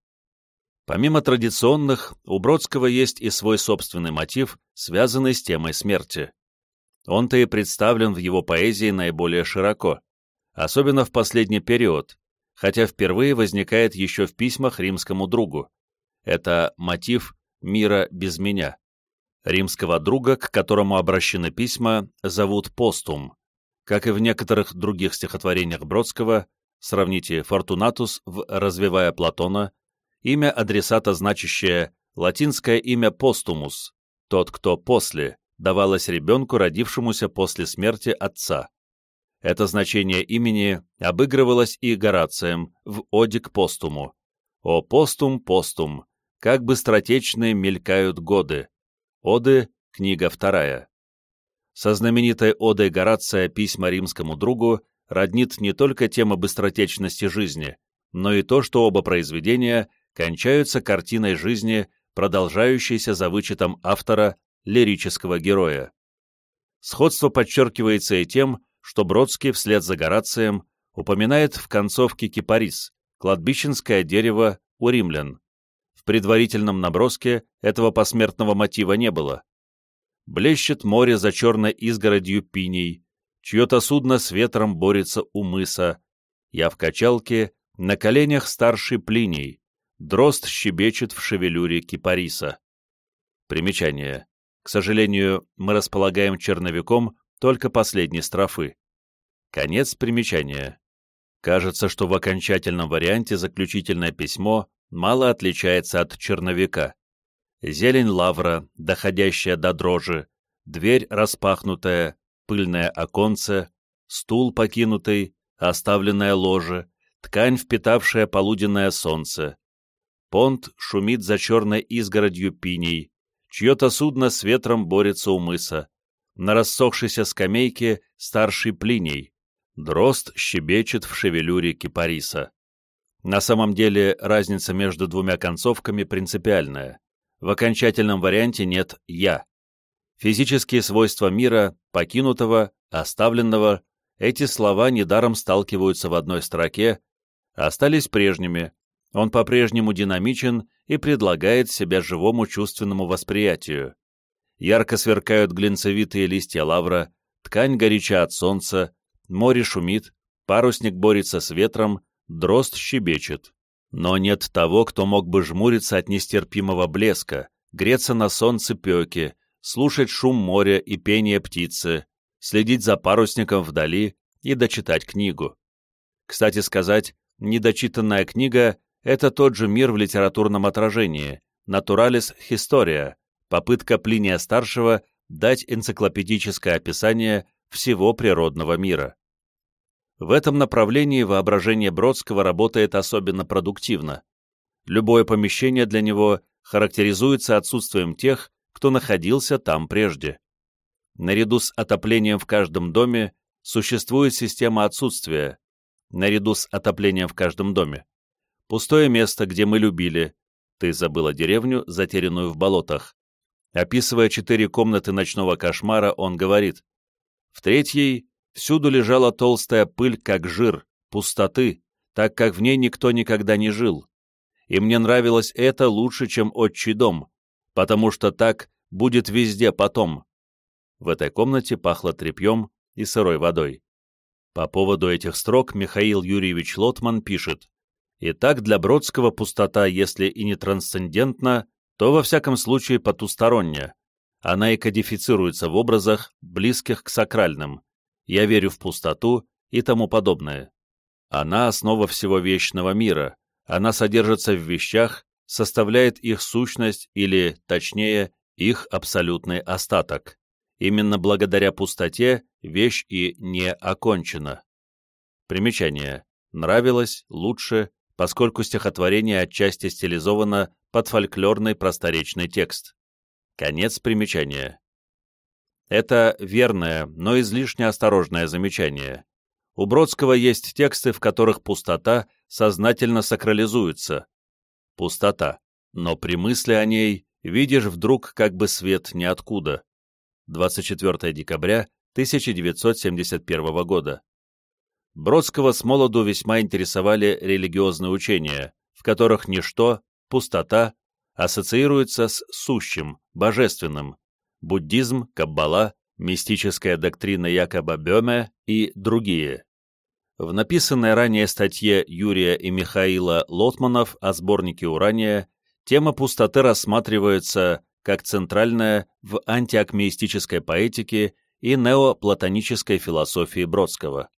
Помимо традиционных, у Бродского есть и свой собственный мотив, связанный с темой смерти. Он-то и представлен в его поэзии наиболее широко, особенно в последний период, хотя впервые возникает еще в письмах римскому другу. Это мотив «Мира без меня». Римского друга, к которому обращены письма, зовут Постум. Как и в некоторых других стихотворениях Бродского, сравните «Фортунатус» в «Развивая Платона», имя адресата, значащее латинское имя «Постумус», тот, кто после, давалось ребенку, родившемуся после смерти отца. Это значение имени обыгрывалось и Горацием в «Оде к постуму». «О постум, постум, как быстротечные мелькают годы». Оды, книга вторая. Со знаменитой одой Горация «Письма римскому другу» роднит не только тема быстротечности жизни, но и то, что оба произведения кончаются картиной жизни, продолжающейся за вычетом автора лирического героя. Сходство подчеркивается и тем, что Бродский вслед за Горацием упоминает в концовке кипарис, кладбищенское дерево у римлян. В предварительном наброске этого посмертного мотива не было. Блещет море за черной изгородью пиней, чье-то судно с ветром борется у мыса. Я в качалке, на коленях старший Плиний, дрозд щебечет в шевелюре кипариса. Примечание. К сожалению, мы располагаем черновиком только последней строфы. Конец примечания. Кажется, что в окончательном варианте заключительное письмо мало отличается от черновика. Зелень лавра, доходящая до дрожи, дверь распахнутая, пыльное оконце, стул покинутый, оставленное ложе, ткань, впитавшая полуденное солнце. Понт шумит за черной изгородью пиней, чье-то судно с ветром борется у мыса. На рассохшейся скамейке старший Плиний. Дрозд щебечет в шевелюре кипариса. На самом деле разница между двумя концовками принципиальная. В окончательном варианте нет «я». Физические свойства мира, покинутого, оставленного, эти слова недаром сталкиваются в одной строке, остались прежними, он по-прежнему динамичен и предлагает себя живому чувственному восприятию. Ярко сверкают глинцевитые листья лавра, ткань горяча от солнца, море шумит, парусник борется с ветром, дрозд щебечет. Но нет того, кто мог бы жмуриться от нестерпимого блеска, греться на солнце пеки, слушать шум моря и пение птицы, следить за парусником вдали и дочитать книгу. Кстати сказать, недочитанная книга это тот же мир в литературном отражении, Naturalis Historia, попытка Плиния-старшего дать энциклопедическое описание всего природного мира. В этом направлении воображение Бродского работает особенно продуктивно. Любое помещение для него характеризуется отсутствием тех, кто находился там прежде. Наряду с отоплением в каждом доме существует система отсутствия, наряду с отоплением в каждом доме. Пустое место, где мы любили. Ты забыла деревню, затерянную в болотах. Описывая четыре комнаты ночного кошмара, он говорит, «В третьей всюду лежала толстая пыль, как жир, пустоты, так как в ней никто никогда не жил. И мне нравилось это лучше, чем отчий дом, потому что так будет везде потом». В этой комнате пахло тряпьем и сырой водой. По поводу этих строк Михаил Юрьевич Лотман пишет, «Итак, для Бродского пустота, если и не трансцендентна, то во всяком случае потусторонняя. Она и кодифицируется в образах, близких к сакральным. Я верю в пустоту и тому подобное. Она основа всего вечного мира. Она содержится в вещах, составляет их сущность или, точнее, их абсолютный остаток. Именно благодаря пустоте вещь и не окончена. Примечание. Нравилось, лучше, поскольку стихотворение отчасти стилизовано под фольклорный просторечный текст. Конец примечания. Это верное, но излишне осторожное замечание. У Бродского есть тексты, в которых пустота сознательно сакрализуется. Пустота, но при мысли о ней видишь вдруг как бы свет ниоткуда. 24 декабря 1971 года. Бродского с молоду весьма интересовали религиозные учения, в которых ничто, пустота, ассоциируется с сущим, божественным, буддизм, каббала, мистическая доктрина Якоба Бёме и другие. В написанной ранее статье Юрия и Михаила Лотманов о сборнике «Урания» тема пустоты рассматривается как центральная в антиакмеистической поэтике и неоплатонической философии Бродского.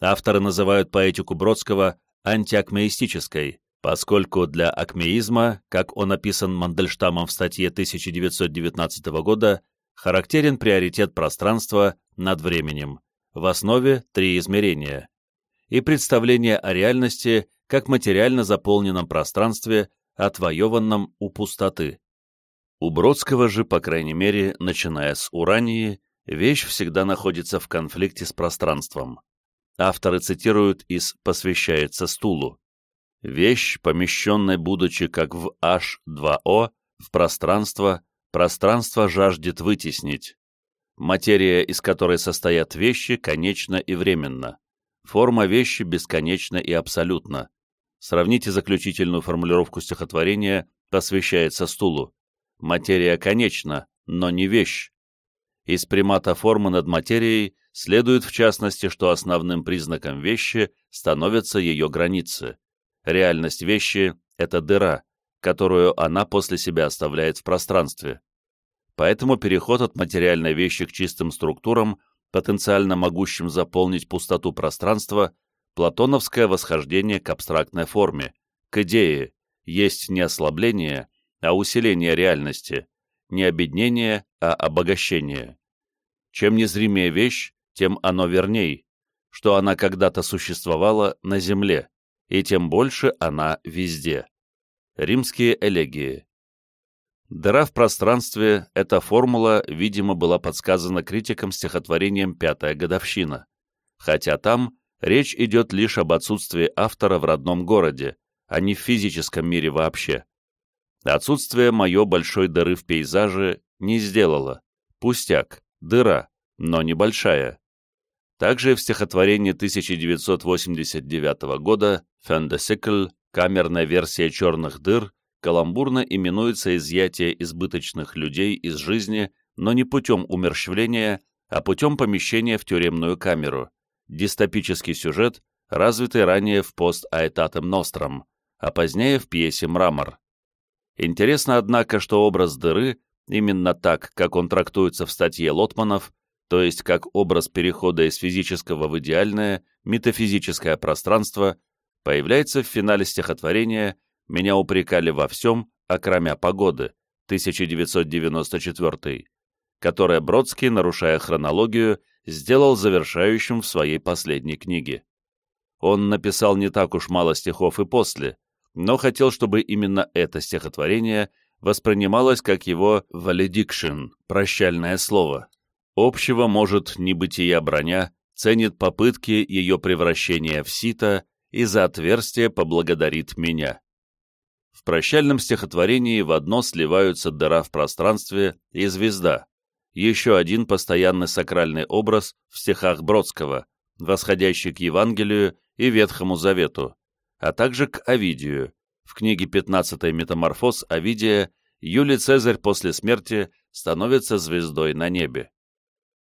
Авторы называют поэтику Бродского антиакмеистической, поскольку для акмеизма, как он описан Мандельштамом в статье 1919 года, характерен приоритет пространства над временем, в основе три измерения, и представление о реальности как материально заполненном пространстве, отвоеванном у пустоты. У Бродского же, по крайней мере, начиная с Урании, вещь всегда находится в конфликте с пространством. Авторы цитируют из «Посвящается стулу». Вещь, помещенная, будучи как в H2O, в пространство, пространство жаждет вытеснить. Материя, из которой состоят вещи, конечна и временна. Форма вещи бесконечна и абсолютна. Сравните заключительную формулировку стихотворения «Посвящается стулу» материя конечна, но не вещь. Из примата формы над материей следует в частности, что основным признаком вещи становятся ее границы. Реальность вещи — это дыра, которую она после себя оставляет в пространстве. Поэтому переход от материальной вещи к чистым структурам, потенциально могущим заполнить пустоту пространства, платоновское восхождение к абстрактной форме, к идее, есть не ослабление, а усиление реальности, не обеднение, а обогащение. Чем незримее вещь, тем оно верней, что она когда-то существовала на Земле, и тем больше она везде. Римские элегии. Дыра в пространстве — эта формула, видимо, была подсказана критикам стихотворением «Пятая годовщина», хотя там речь идет лишь об отсутствии автора в родном городе, а не в физическом мире вообще. Отсутствие мое большой дыры в пейзаже не сделало. Пустяк, дыра, но небольшая. Также в стихотворении 1989 года «Фендесикль» камерная версия «Черных дыр» каламбурно именуется изъятие избыточных людей из жизни, но не путем умерщвления, а путем помещения в тюремную камеру. Дистопический сюжет, развитый ранее в пост Аэтатем Ностром, а позднее в пьесе «Мрамор». Интересно, однако, что образ дыры, именно так, как он трактуется в статье Лотманов, то есть как образ перехода из физического в идеальное, метафизическое пространство, появляется в финале стихотворения «Меня упрекали во всем, окромя погоды» 1994, которое Бродский, нарушая хронологию, сделал завершающим в своей последней книге. Он написал не так уж мало стихов и после, но хотел, чтобы именно это стихотворение воспринималось как его valediction, прощальное слово. Общего может небытия броня, ценит попытки ее превращения в сито и за отверстие поблагодарит меня. В прощальном стихотворении в одно сливаются дыра в пространстве и звезда, еще один постоянный сакральный образ в стихах Бродского, восходящий к Евангелию и Ветхому Завету, а также к Овидию. В книге «Пятнадцатый метаморфоз» Овидия Юлий Цезарь после смерти становится звездой на небе.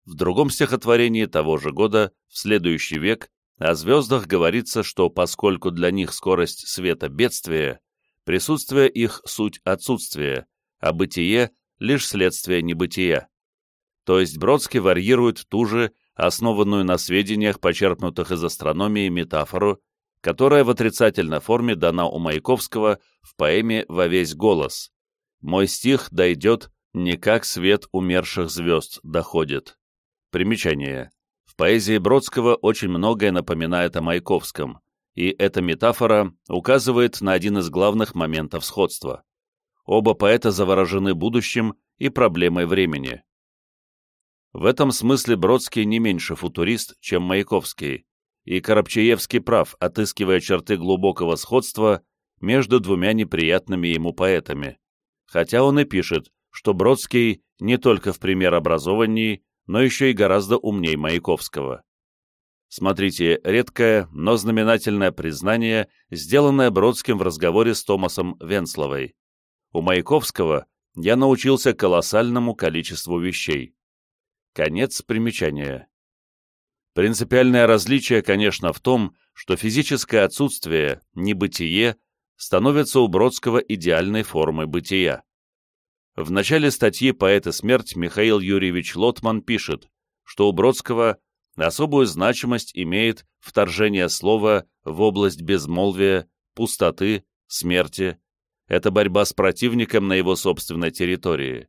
В другом стихотворении того же года, в следующий век, о звездах говорится, что поскольку для них скорость света – бедствие, присутствие их – суть отсутствия, а бытие – лишь следствие небытия. То есть Бродский варьирует ту же, основанную на сведениях, почерпнутых из астрономии, метафору, которая в отрицательной форме дана у Маяковского в поэме «Во весь голос». «Мой стих дойдет, не как свет умерших звезд доходит». Примечание. В поэзии Бродского очень многое напоминает о Маяковском, и эта метафора указывает на один из главных моментов сходства. Оба поэта заворожены будущим и проблемой времени. В этом смысле Бродский не меньше футурист, чем Маяковский, и Коробчаевский прав, отыскивая черты глубокого сходства между двумя неприятными ему поэтами. Хотя он и пишет, что Бродский не только в пример образованней, но еще и гораздо умней Маяковского. Смотрите редкое, но знаменательное признание, сделанное Бродским в разговоре с Томасом Венсловой. У Маяковского я научился колоссальному количеству вещей. Конец примечания. Принципиальное различие, конечно, в том, что физическое отсутствие, небытие, становится у Бродского идеальной формой бытия. В начале статьи «Поэт и смерть» Михаил Юрьевич Лотман пишет, что у Бродского особую значимость имеет вторжение слова в область безмолвия, пустоты, смерти. Это борьба с противником на его собственной территории.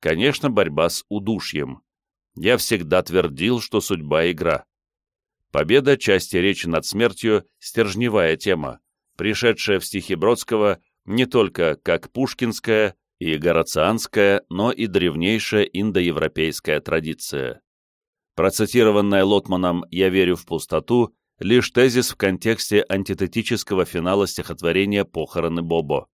Конечно, борьба с удушьем я всегда твердил, что судьба — игра. Победа части речи над смертью — стержневая тема, пришедшая в стихи Бродского не только как пушкинская и горацианская, но и древнейшая индоевропейская традиция. Процитированная Лотманом «Я верю в пустоту» — лишь тезис в контексте антитетического финала стихотворения «Похороны Бобо».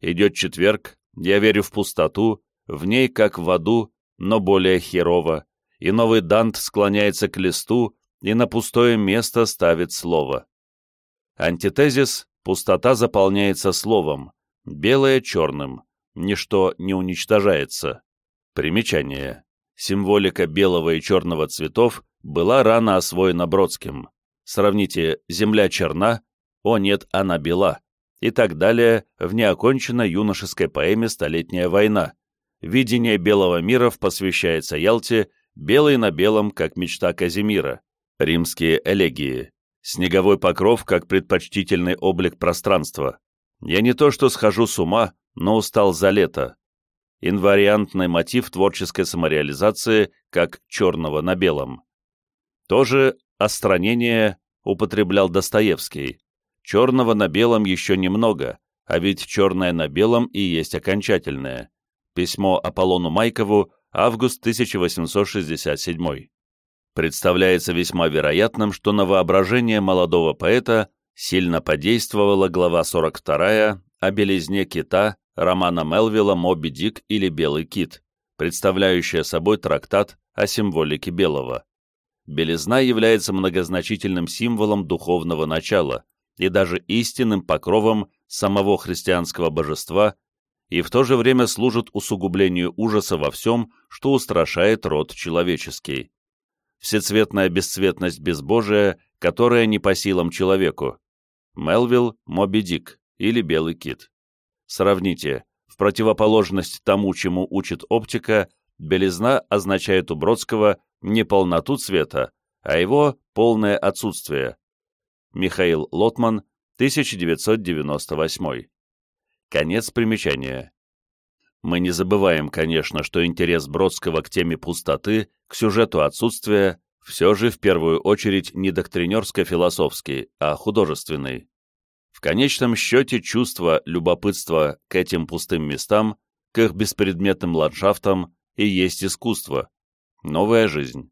Идет четверг, я верю в пустоту, в ней, как в аду, но более херово, и новый Дант склоняется к листу и на пустое место ставит слово. Антитезис «пустота заполняется словом», белое — черным, ничто не уничтожается. Примечание. Символика белого и черного цветов была рано освоена Бродским. Сравните «земля черна», «о нет, она бела» и так далее в неоконченной юношеской поэме «Столетняя война», видение белого мира посвящается Ялте, белый на белом, как мечта Казимира, римские элегии, снеговой покров как предпочтительный облик пространства. Я не то что схожу с ума, но устал за лето. Инвариантный мотив творческой самореализации, как черного на белом. Тоже остранение употреблял Достоевский. Черного на белом еще немного, а ведь черное на белом и есть окончательное. Письмо Аполлону Майкову, август 1867. Представляется весьма вероятным, что на воображение молодого поэта сильно подействовала глава 42 о белизне кита романа Мелвилла «Моби Дик» или «Белый кит», представляющая собой трактат о символике белого. Белизна является многозначительным символом духовного начала и даже истинным покровом самого христианского божества и в то же время служит усугублению ужаса во всем, что устрашает род человеческий. Всецветная бесцветность безбожия, которая не по силам человеку. Мелвилл, Моби Дик или Белый кит. Сравните, в противоположность тому, чему учит оптика, белизна означает у Бродского не полноту цвета, а его полное отсутствие. Михаил Лотман, 1998 Конец примечания. Мы не забываем, конечно, что интерес Бродского к теме пустоты, к сюжету отсутствия, все же в первую очередь не доктринерско-философский, а художественный. Конечном счете чувство любопытства к этим пустым местам, к их беспредметным ландшафтам и есть искусство, новая жизнь.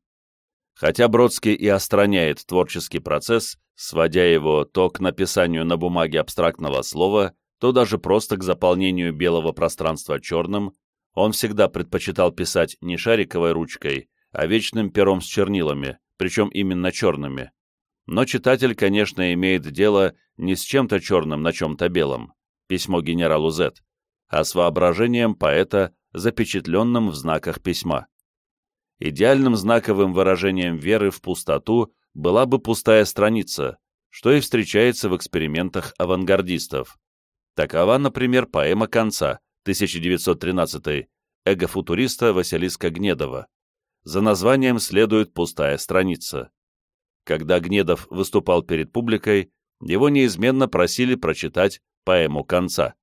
Хотя Бродский и остраняет творческий процесс, сводя его то к написанию на бумаге абстрактного слова, то даже просто к заполнению белого пространства черным, он всегда предпочитал писать не шариковой ручкой, а вечным пером с чернилами, причем именно черными. Но читатель, конечно, имеет дело не с чем-то черным на чем-то белом, письмо генералу Z, а с воображением поэта, запечатленным в знаках письма. Идеальным знаковым выражением веры в пустоту была бы пустая страница, что и встречается в экспериментах авангардистов. Такова, например, поэма «Конца» 1913 эго-футуриста Василиска Гнедова. За названием следует «Пустая страница». Когда Гнедов выступал перед публикой, его неизменно просили прочитать поэму «Конца».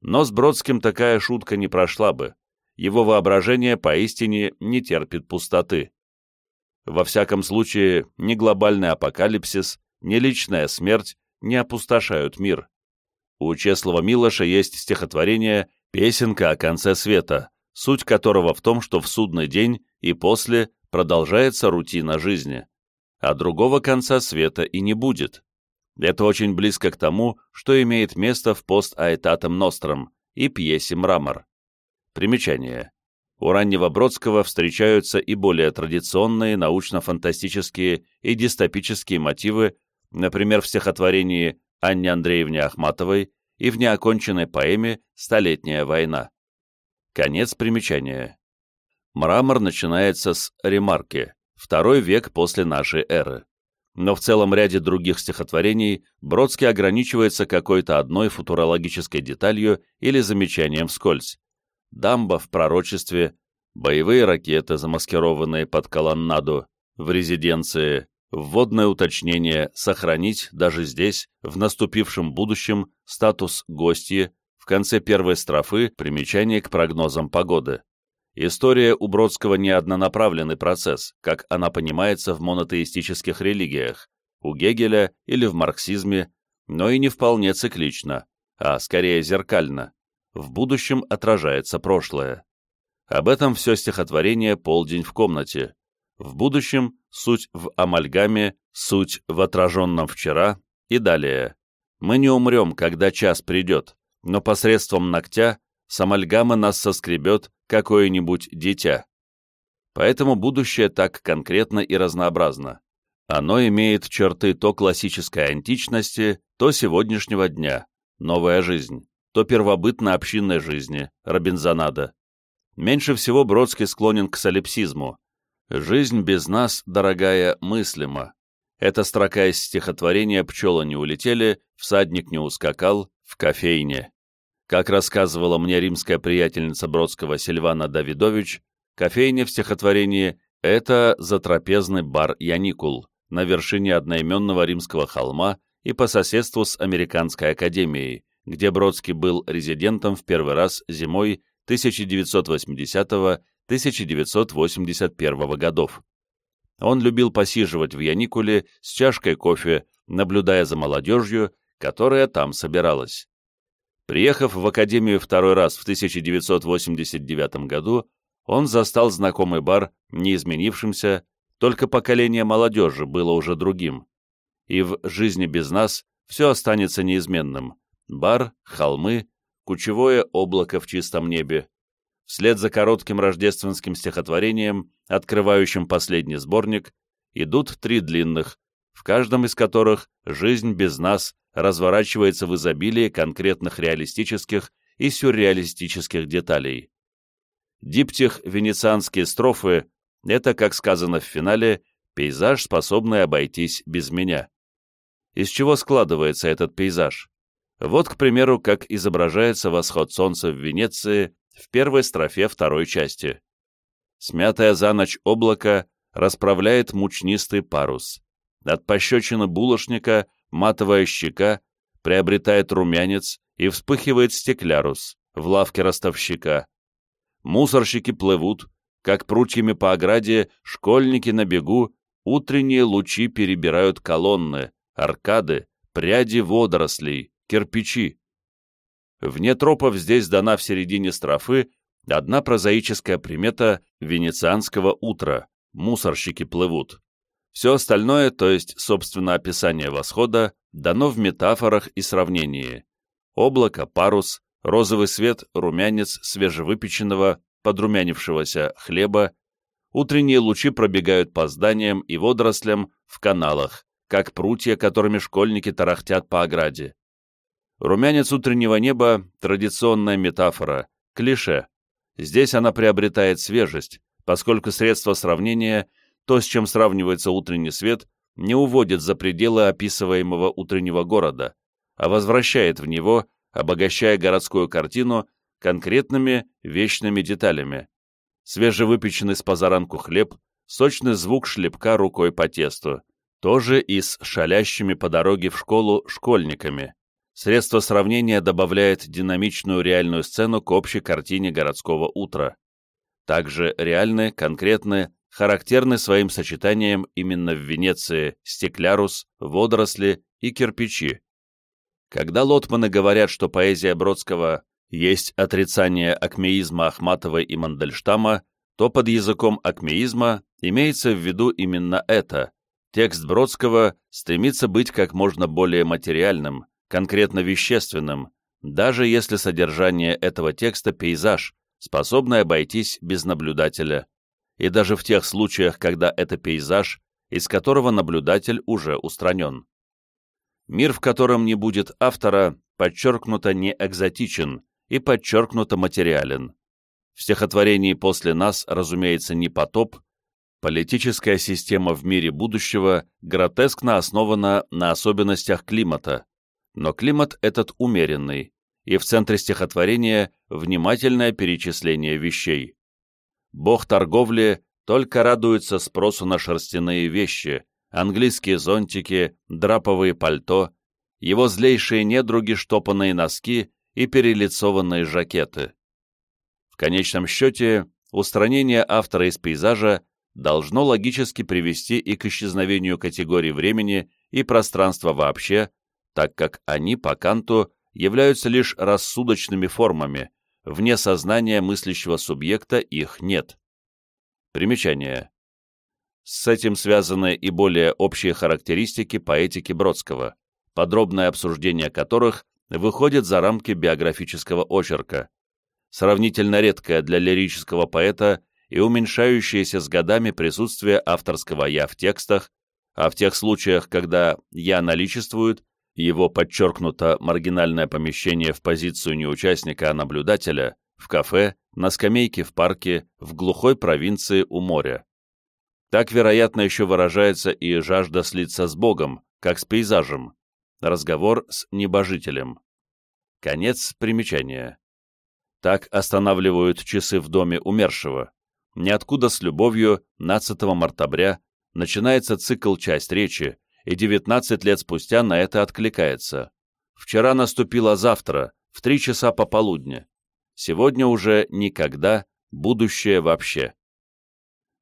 Но с Бродским такая шутка не прошла бы. Его воображение поистине не терпит пустоты. Во всяком случае, ни глобальный апокалипсис, ни личная смерть не опустошают мир. У Чеслова Милоша есть стихотворение «Песенка о конце света», суть которого в том, что в судный день и после продолжается рутина жизни, а другого конца света и не будет. Это очень близко к тому, что имеет место в пост Аэтатом Ностром и пьесе «Мрамор». Примечание. У раннего Бродского встречаются и более традиционные научно-фантастические и дистопические мотивы, например, в стихотворении Анне Андреевне Ахматовой и в неоконченной поэме «Столетняя война». Конец примечания. Мрамор начинается с ремарки, второй век после нашей эры но в целом ряде других стихотворений Бродский ограничивается какой-то одной футурологической деталью или замечанием вскользь. Дамба в пророчестве, боевые ракеты, замаскированные под колоннаду, в резиденции, вводное уточнение сохранить даже здесь, в наступившем будущем, статус гостьи, в конце первой строфы примечание к прогнозам погоды. История у Бродского не однонаправленный процесс, как она понимается в монотеистических религиях, у Гегеля или в марксизме, но и не вполне циклично, а скорее зеркально. В будущем отражается прошлое. Об этом все стихотворение «Полдень в комнате». В будущем суть в амальгаме, суть в отраженном вчера и далее. Мы не умрем, когда час придет, но посредством ногтя с амальгамы нас соскребет какое-нибудь дитя. Поэтому будущее так конкретно и разнообразно. Оно имеет черты то классической античности, то сегодняшнего дня, новая жизнь, то первобытно-общинной жизни, Робинзонада. Меньше всего Бродский склонен к солипсизму. «Жизнь без нас, дорогая, мыслима». Эта строка из стихотворения «Пчелы не улетели», «Всадник не ускакал», «В кофейне». Как рассказывала мне римская приятельница Бродского Сильвана Давидович, кофейня в стихотворении — это затрапезный бар Яникул на вершине одноименного римского холма и по соседству с Американской академией, где Бродский был резидентом в первый раз зимой 1980-1981 годов. Он любил посиживать в Яникуле с чашкой кофе, наблюдая за молодежью, которая там собиралась. Приехав в академию второй раз в 1989 году, он застал знакомый бар, не изменившимся, только поколение молодежи было уже другим. И в «Жизни без нас» все останется неизменным. Бар, холмы, кучевое облако в чистом небе. Вслед за коротким рождественским стихотворением, открывающим последний сборник, идут три длинных, в каждом из которых «Жизнь без нас» разворачивается в изобилии конкретных реалистических и сюрреалистических деталей. Диптих «Венецианские строфы» — это, как сказано в финале, пейзаж, способный обойтись без меня. Из чего складывается этот пейзаж? Вот, к примеру, как изображается восход солнца в Венеции в первой строфе второй части. Смятое за ночь облако расправляет мучнистый парус. От пощечины булочника матовая щека приобретает румянец и вспыхивает стеклярус в лавке ростовщика. Мусорщики плывут, как прутьями по ограде, школьники на бегу, утренние лучи перебирают колонны, аркады, пряди водорослей, кирпичи. Вне тропов здесь дана в середине строфы одна прозаическая примета венецианского утра — мусорщики плывут. Все остальное, то есть, собственно, описание восхода, дано в метафорах и сравнении. Облако, парус, розовый свет, румянец свежевыпеченного, подрумянившегося хлеба, утренние лучи пробегают по зданиям и водорослям в каналах, как прутья, которыми школьники тарахтят по ограде. Румянец утреннего неба — традиционная метафора, клише. Здесь она приобретает свежесть, поскольку средство сравнения, то, с чем сравнивается утренний свет, не уводит за пределы описываемого утреннего города, а возвращает в него, обогащая городскую картину конкретными вечными деталями. Свежевыпеченный с позаранку хлеб, сочный звук шлепка рукой по тесту, тоже и с шалящими по дороге в школу школьниками. Средство сравнения добавляет динамичную реальную сцену к общей картине городского утра. Также реальны, конкретны, характерны своим сочетанием именно в Венеции стеклярус, водоросли и кирпичи. Когда лотманы говорят, что поэзия Бродского есть отрицание акмеизма Ахматовой и Мандельштама, то под языком акмеизма имеется в виду именно это. Текст Бродского стремится быть как можно более материальным, конкретно вещественным, даже если содержание этого текста – пейзаж, способный обойтись без наблюдателя, и даже в тех случаях, когда это пейзаж, из которого наблюдатель уже устранен. Мир, в котором не будет автора, подчеркнуто не экзотичен и подчеркнуто материален. В стихотворении «После нас», разумеется, не потоп, политическая система в мире будущего гротескно основана на особенностях климата, но климат этот умеренный, и в центре стихотворения внимательное перечисление вещей. Бог торговли только радуется спросу на шерстяные вещи, английские зонтики, драповые пальто, его злейшие недруги штопанные носки и перелицованные жакеты. В конечном счете, устранение автора из пейзажа должно логически привести и к исчезновению категорий времени и пространства вообще, так как они по Канту являются лишь рассудочными формами, вне сознания мыслящего субъекта их нет. Примечание. С этим связаны и более общие характеристики поэтики Бродского, подробное обсуждение которых выходит за рамки биографического очерка, сравнительно редкое для лирического поэта и уменьшающееся с годами присутствие авторского «я» в текстах, а в тех случаях, когда «я» наличествует, его подчеркнуто маргинальное помещение в позицию не участника, а наблюдателя, в кафе, на скамейке в парке, в глухой провинции у моря. Так, вероятно, еще выражается и жажда слиться с Богом, как с пейзажем, разговор с небожителем. Конец примечания. Так останавливают часы в доме умершего. Ниоткуда с любовью 12 мартабря начинается цикл «Часть речи», и 19 лет спустя на это откликается. Вчера наступило завтра, в три часа пополудня. Сегодня уже никогда, будущее вообще.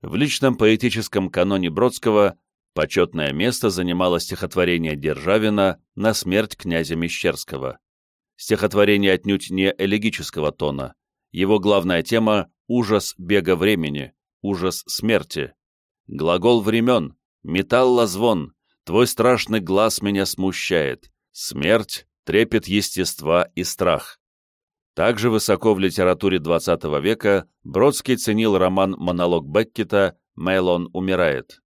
В личном поэтическом каноне Бродского почетное место занимало стихотворение Державина «На смерть князя Мещерского». Стихотворение отнюдь не элегического тона. Его главная тема — ужас бега времени, ужас смерти. Глагол времен, металла звон, твой страшный глаз меня смущает, смерть, трепет естества и страх. Также высоко в литературе XX века Бродский ценил роман «Монолог Беккета» «Мейлон умирает».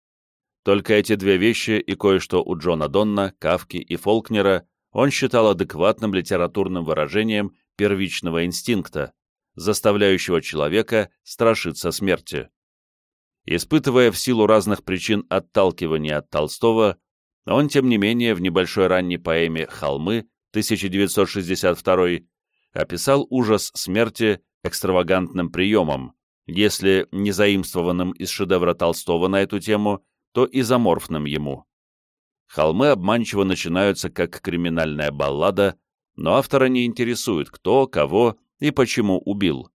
Только эти две вещи и кое-что у Джона Донна, Кавки и Фолкнера он считал адекватным литературным выражением первичного инстинкта, заставляющего человека страшиться смерти. Испытывая в силу разных причин отталкивания от Толстого, он, тем не менее, в небольшой ранней поэме «Холмы» 1962 описал ужас смерти экстравагантным приемом, если не заимствованным из шедевра Толстого на эту тему, то изоморфным ему. Холмы обманчиво начинаются как криминальная баллада, но автора не интересует, кто, кого и почему убил.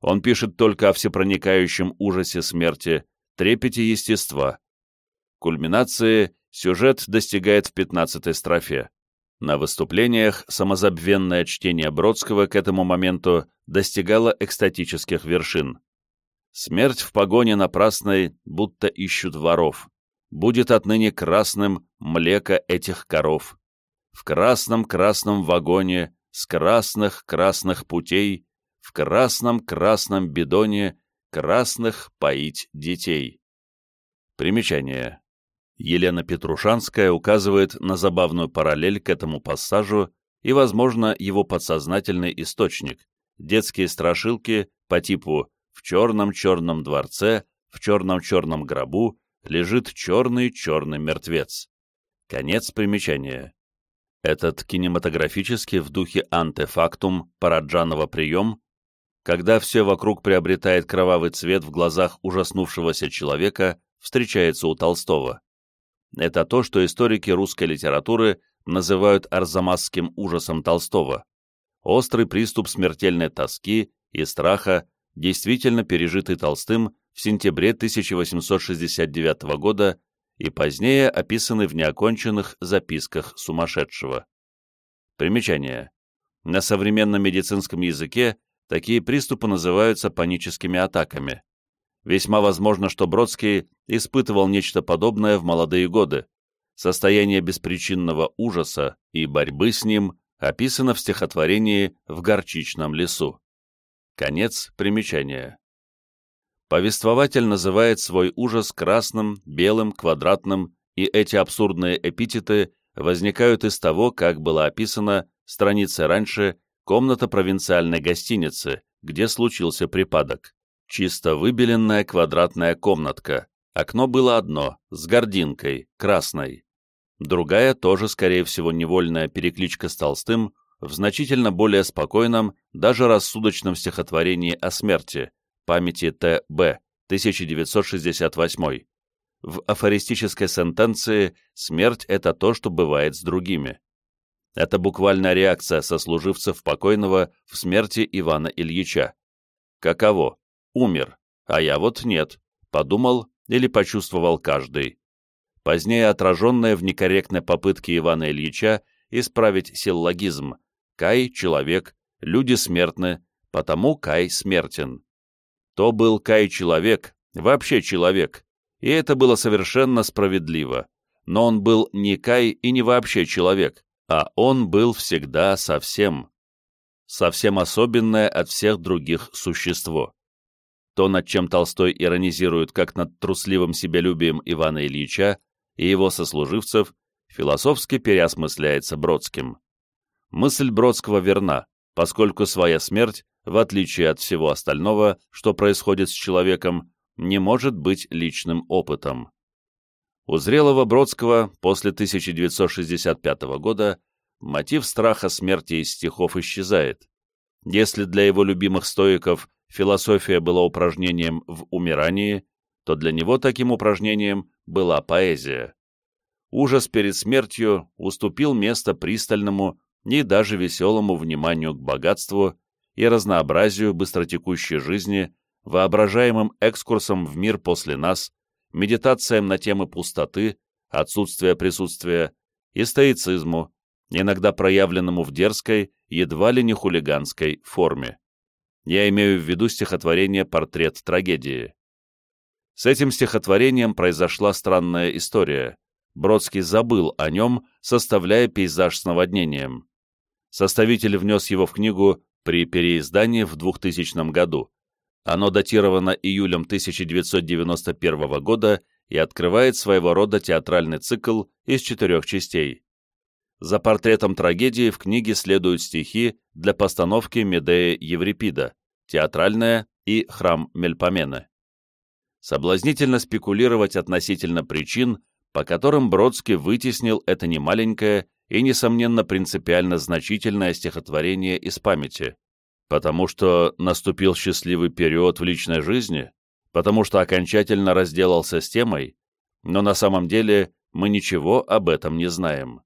Он пишет только о всепроникающем ужасе смерти, трепете естества. Кульминации сюжет достигает в 15 строфе. На выступлениях самозабвенное чтение Бродского к этому моменту достигало экстатических вершин. Смерть в погоне напрасной, будто ищут воров. Будет отныне красным млеко этих коров. В красном-красном вагоне, с красных-красных путей, в красном-красном бидоне красных поить детей. Примечание. Елена Петрушанская указывает на забавную параллель к этому пассажу и, возможно, его подсознательный источник – детские страшилки по типу «в черном-черном дворце, в черном-черном гробу лежит черный-черный мертвец». Конец примечания. Этот кинематографический в духе антефактум Параджанова прием, когда все вокруг приобретает кровавый цвет в глазах ужаснувшегося человека, встречается у Толстого. Это то, что историки русской литературы называют арзамасским ужасом Толстого. Острый приступ смертельной тоски и страха, действительно пережитый Толстым в сентябре 1869 года и позднее описанный в неоконченных записках сумасшедшего. Примечание. На современном медицинском языке такие приступы называются паническими атаками. Весьма возможно, что Бродский испытывал нечто подобное в молодые годы. Состояние беспричинного ужаса и борьбы с ним описано в стихотворении «В горчичном лесу». Конец примечания. Повествователь называет свой ужас красным, белым, квадратным, и эти абсурдные эпитеты возникают из того, как было описано страницы раньше комната провинциальной гостиницы, где случился припадок. Чисто выбеленная квадратная комнатка. Окно было одно, с гординкой, красной. Другая, тоже, скорее всего, невольная перекличка с Толстым, в значительно более спокойном, даже рассудочном стихотворении о смерти, памяти Т.Б., 1968. В афористической сентенции «смерть — это то, что бывает с другими». Это буквальная реакция сослуживцев покойного в смерти Ивана Ильича. Каково? Умер, а я вот нет, подумал или почувствовал каждый. Позднее отраженное в некорректной попытке Ивана Ильича исправить силлогизм «Кай — человек, люди смертны, потому Кай смертен». То был Кай человек, вообще человек, и это было совершенно справедливо. Но он был не Кай и не вообще человек, а он был всегда совсем. Совсем особенное от всех других существо. То, над чем Толстой иронизирует как над трусливым себялюбием Ивана Ильича и его сослуживцев, философски переосмысляется Бродским. Мысль Бродского верна, поскольку своя смерть, в отличие от всего остального, что происходит с человеком, не может быть личным опытом. У зрелого Бродского после 1965 года мотив страха смерти из стихов исчезает. Если для его любимых стоиков философия была упражнением в умирании, то для него таким упражнением была поэзия. Ужас перед смертью уступил место пристальному и даже веселому вниманию к богатству и разнообразию быстротекущей жизни, воображаемым экскурсом в мир после нас, медитациям на темы пустоты, отсутствия присутствия и стоицизму, иногда проявленному в дерзкой, едва ли не хулиганской форме. Я имею в виду стихотворение «Портрет трагедии». С этим стихотворением произошла странная история. Бродский забыл о нем, составляя пейзаж с наводнением. Составитель внес его в книгу при переиздании в 2000 году. Оно датировано июлем 1991 года и открывает своего рода театральный цикл из четырех частей. За портретом трагедии в книге следуют стихи для постановки Медея Еврипида, театральная и храм Мельпомены. Соблазнительно спекулировать относительно причин, по которым Бродский вытеснил это немаленькое и, несомненно, принципиально значительное стихотворение из памяти. Потому что наступил счастливый период в личной жизни, потому что окончательно разделался с темой, но на самом деле мы ничего об этом не знаем.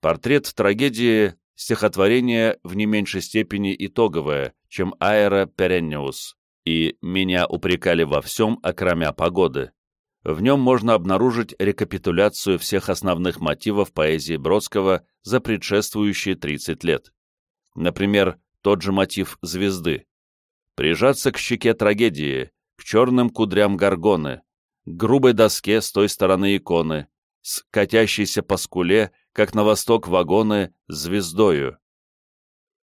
Портрет трагедии — стихотворение в не меньшей степени итоговое, чем Аэро Перенниус, и «Меня упрекали во всем, окромя погоды». В нем можно обнаружить рекапитуляцию всех основных мотивов поэзии Бродского за предшествующие 30 лет. Например, тот же мотив звезды. Прижаться к щеке трагедии, к черным кудрям горгоны, к грубой доске с той стороны иконы, с катящейся по скуле, как на восток вагоны, звездою.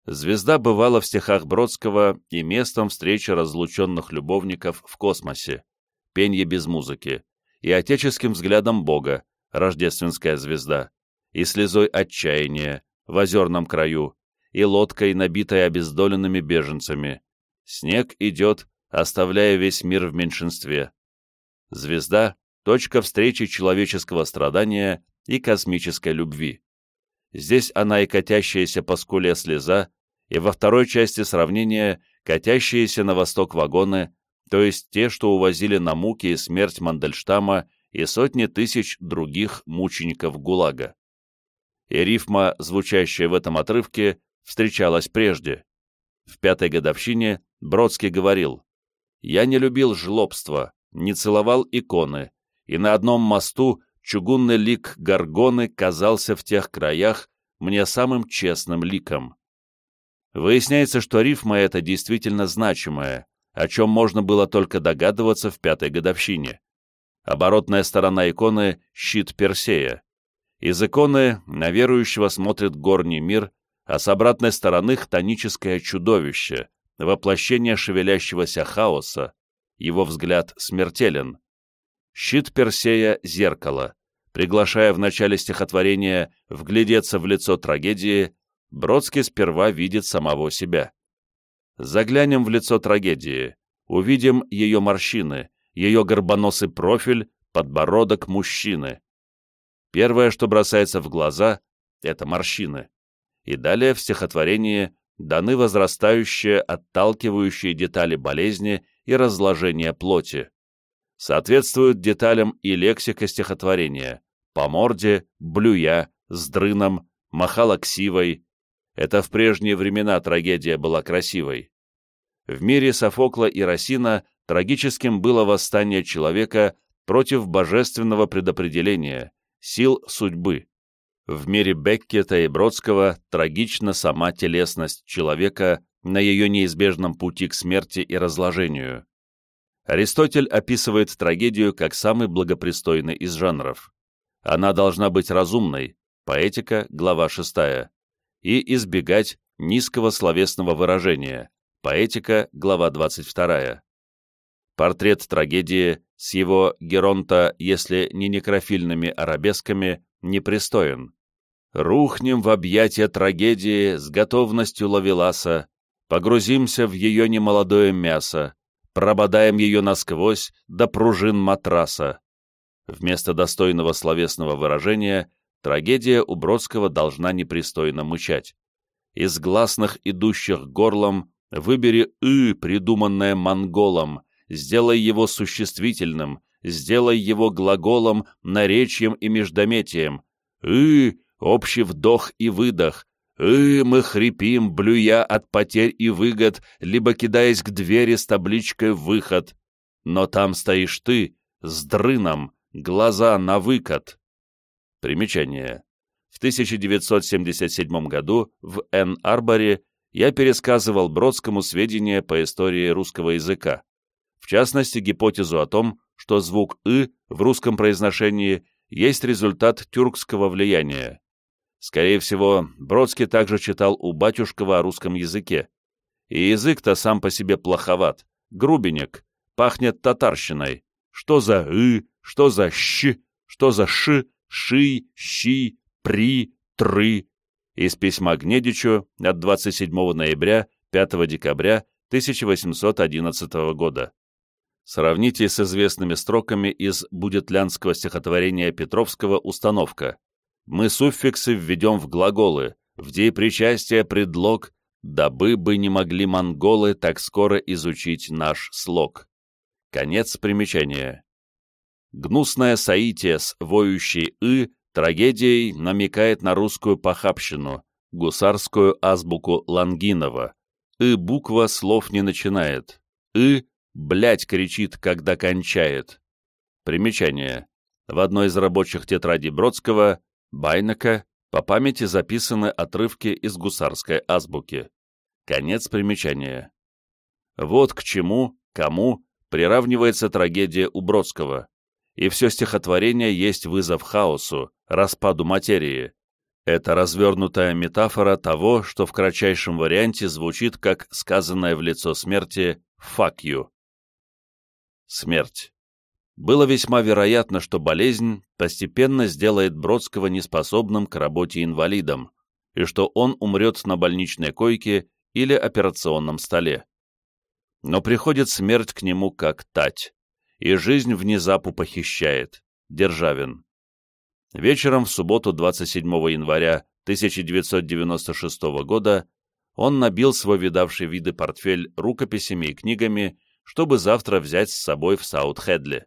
Звезда бывала в стихах Бродского и местом встречи разлученных любовников в космосе, пенье без музыки, и отеческим взглядом Бога, рождественская звезда, и слезой отчаяния в озерном краю, и лодкой, набитой обездоленными беженцами. Снег идет, оставляя весь мир в меньшинстве. Звезда — точка встречи человеческого страдания и космической любви. Здесь она и катящаяся по скуле слеза, и во второй части сравнения катящиеся на восток вагоны, то есть те, что увозили на муки и смерть Мандельштама и сотни тысяч других мучеников ГУЛАГа. И рифма, звучащая в этом отрывке, встречалась прежде. В пятой годовщине Бродский говорил «Я не любил жлобства, не целовал иконы, и на одном мосту чугунный лик Гаргоны казался в тех краях мне самым честным ликом. Выясняется, что рифма эта действительно значимая, о чем можно было только догадываться в пятой годовщине. Оборотная сторона иконы — щит Персея. Из иконы на верующего смотрит горний мир, а с обратной стороны — хтоническое чудовище, воплощение шевелящегося хаоса, его взгляд смертелен. Щит Персея — зеркало. Приглашая в начале стихотворения вглядеться в лицо трагедии, Бродский сперва видит самого себя. Заглянем в лицо трагедии, увидим ее морщины, ее горбоносый профиль, подбородок мужчины. Первое, что бросается в глаза, это морщины. И далее в стихотворении даны возрастающие, отталкивающие детали болезни и разложения плоти. Соответствуют деталям и лексика стихотворения по морде, блюя, с дрыном, махала ксивой. Это в прежние времена трагедия была красивой. В мире Софокла и Росина трагическим было восстание человека против божественного предопределения, сил судьбы. В мире Беккета и Бродского трагична сама телесность человека на ее неизбежном пути к смерти и разложению. Аристотель описывает трагедию как самый благопристойный из жанров. Она должна быть разумной, поэтика, глава 6, и избегать низкого словесного выражения, поэтика, глава 22. Портрет трагедии с его геронта, если не некрофильными арабесками, непристоен. Рухнем в объятия трагедии с готовностью лавеласа, погрузимся в ее немолодое мясо, прободаем ее насквозь до пружин матраса. Вместо достойного словесного выражения трагедия у Бродского должна непристойно мычать. Из гласных, идущих горлом, выбери «ы», придуманное монголом, сделай его существительным, сделай его глаголом, наречием и междометием. «ы» — общий вдох и выдох, «Ы, мы хрипим, блюя от потерь и выгод, либо кидаясь к двери с табличкой «Выход». Но там стоишь ты, с дрыном, глаза на выкат. Примечание. В 1977 году в Энн-Арборе я пересказывал Бродскому сведения по истории русского языка, в частности, гипотезу о том, что звук «ы» в русском произношении есть результат тюркского влияния. Скорее всего, Бродский также читал у Батюшкова о русском языке. И язык-то сам по себе плоховат, грубенек, пахнет татарщиной. Что за «ы», что за «щ», что за «ш», «ши», «щи», «при», «тры». Из письма Гнедичу от 27 ноября 5 декабря 1811 года. Сравните с известными строками из будетлянского стихотворения Петровского «Установка» мы суффиксы введем в глаголы, в деепричастие предлог, дабы бы не могли монголы так скоро изучить наш слог. Конец примечания. Гнусная соитие с воющей «ы» трагедией намекает на русскую похабщину, гусарскую азбуку Лангинова. «ы» буква слов не начинает. «ы» блять кричит, когда кончает. Примечание. В одной из рабочих тетрадей Бродского Байнака, По памяти записаны отрывки из гусарской азбуки. Конец примечания. Вот к чему, кому приравнивается трагедия у Бродского, и все стихотворение есть вызов хаосу, распаду материи. Это развернутая метафора того, что в кратчайшем варианте звучит как сказанное в лицо смерти «fuck you». Смерть. Было весьма вероятно, что болезнь постепенно сделает Бродского неспособным к работе инвалидом, и что он умрет на больничной койке или операционном столе. Но приходит смерть к нему как тать, и жизнь внезапу похищает. Державин. Вечером в субботу 27 января 1996 года он набил свой видавший виды портфель рукописями и книгами, чтобы завтра взять с собой в Саут-Хедли.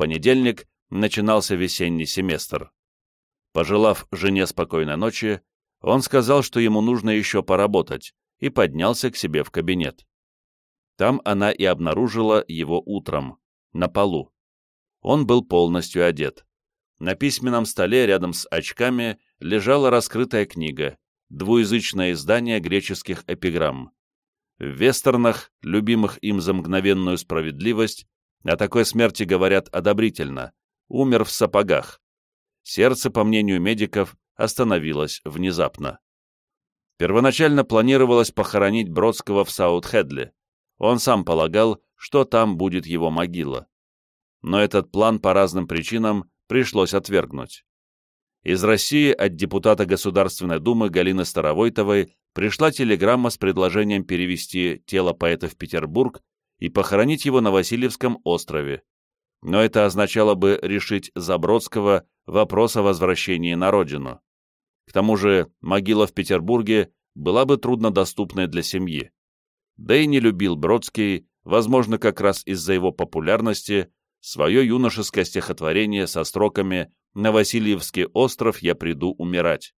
Понедельник начинался весенний семестр. Пожелав жене спокойной ночи, он сказал, что ему нужно еще поработать, и поднялся к себе в кабинет. Там она и обнаружила его утром, на полу. Он был полностью одет. На письменном столе рядом с очками лежала раскрытая книга, двуязычное издание греческих эпиграмм. В вестернах, любимых им за мгновенную справедливость, о такой смерти говорят одобрительно, умер в сапогах. Сердце, по мнению медиков, остановилось внезапно. Первоначально планировалось похоронить Бродского в Саут-Хедли. Он сам полагал, что там будет его могила. Но этот план по разным причинам пришлось отвергнуть. Из России от депутата Государственной Думы Галины Старовойтовой пришла телеграмма с предложением перевести тело поэта в Петербург и похоронить его на Васильевском острове. Но это означало бы решить Забродского вопрос о возвращении на родину. К тому же могила в Петербурге была бы труднодоступной для семьи. Да и не любил Бродский, возможно, как раз из-за его популярности, свое юношеское стихотворение со строками «На Васильевский остров я приду умирать».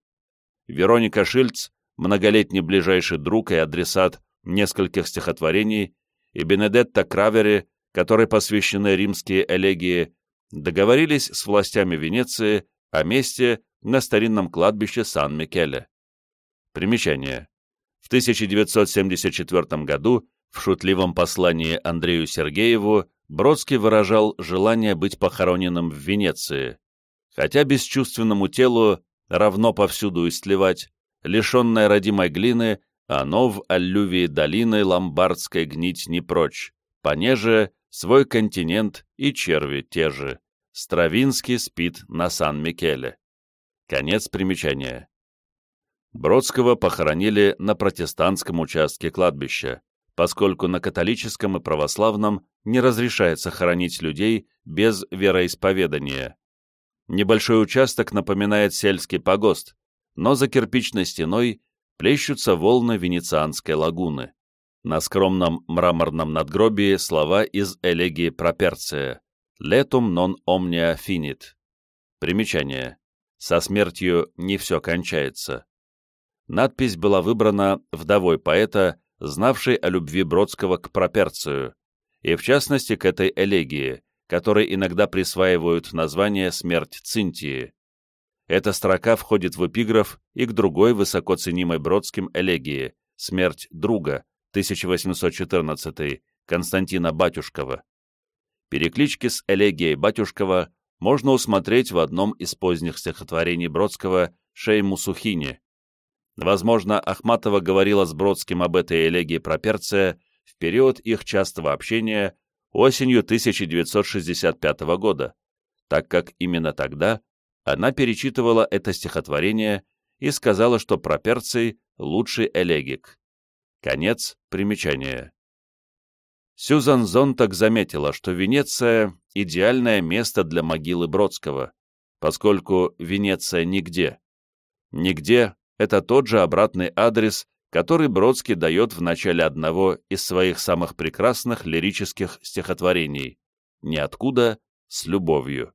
Вероника Шильц, многолетний ближайший друг и адресат нескольких стихотворений, и Бенедетта Кравери, которой посвящены римские элегии, договорились с властями Венеции о месте, на старинном кладбище Сан-Микеле. Примечание. В 1974 году в шутливом послании Андрею Сергееву Бродский выражал желание быть похороненным в Венеции, хотя бесчувственному телу равно повсюду истлевать, лишенное родимой глины, оно в аллювии долины ломбардской гнить не прочь, понеже свой континент и черви те же. Стравинский спит на Сан-Микеле. Конец примечания. Бродского похоронили на протестантском участке кладбища, поскольку на католическом и православном не разрешается хоронить людей без вероисповедания. Небольшой участок напоминает сельский погост, но за кирпичной стеной плещутся волны Венецианской лагуны. На скромном мраморном надгробии слова из элегии Проперция «Letum non omnia finit». Примечание. Со смертью не все кончается. Надпись была выбрана вдовой поэта, знавшей о любви Бродского к Проперцию, и в частности к этой элегии, которой иногда присваивают название «Смерть Цинтии». Эта строка входит в эпиграф и к другой высоко ценимой Бродским элегии «Смерть друга» 1814 Константина Батюшкова. Переклички с элегией Батюшкова можно усмотреть в одном из поздних стихотворений Бродского «Шейму Сухини». Возможно, Ахматова говорила с Бродским об этой элегии про Перция в период их частого общения осенью 1965 года, так как именно тогда она перечитывала это стихотворение и сказала, что Проперций — лучший элегик. Конец примечания. Сюзан Зонтак заметила, что Венеция — идеальное место для могилы Бродского, поскольку Венеция нигде. Нигде — это тот же обратный адрес, который Бродский дает в начале одного из своих самых прекрасных лирических стихотворений «Ниоткуда с любовью».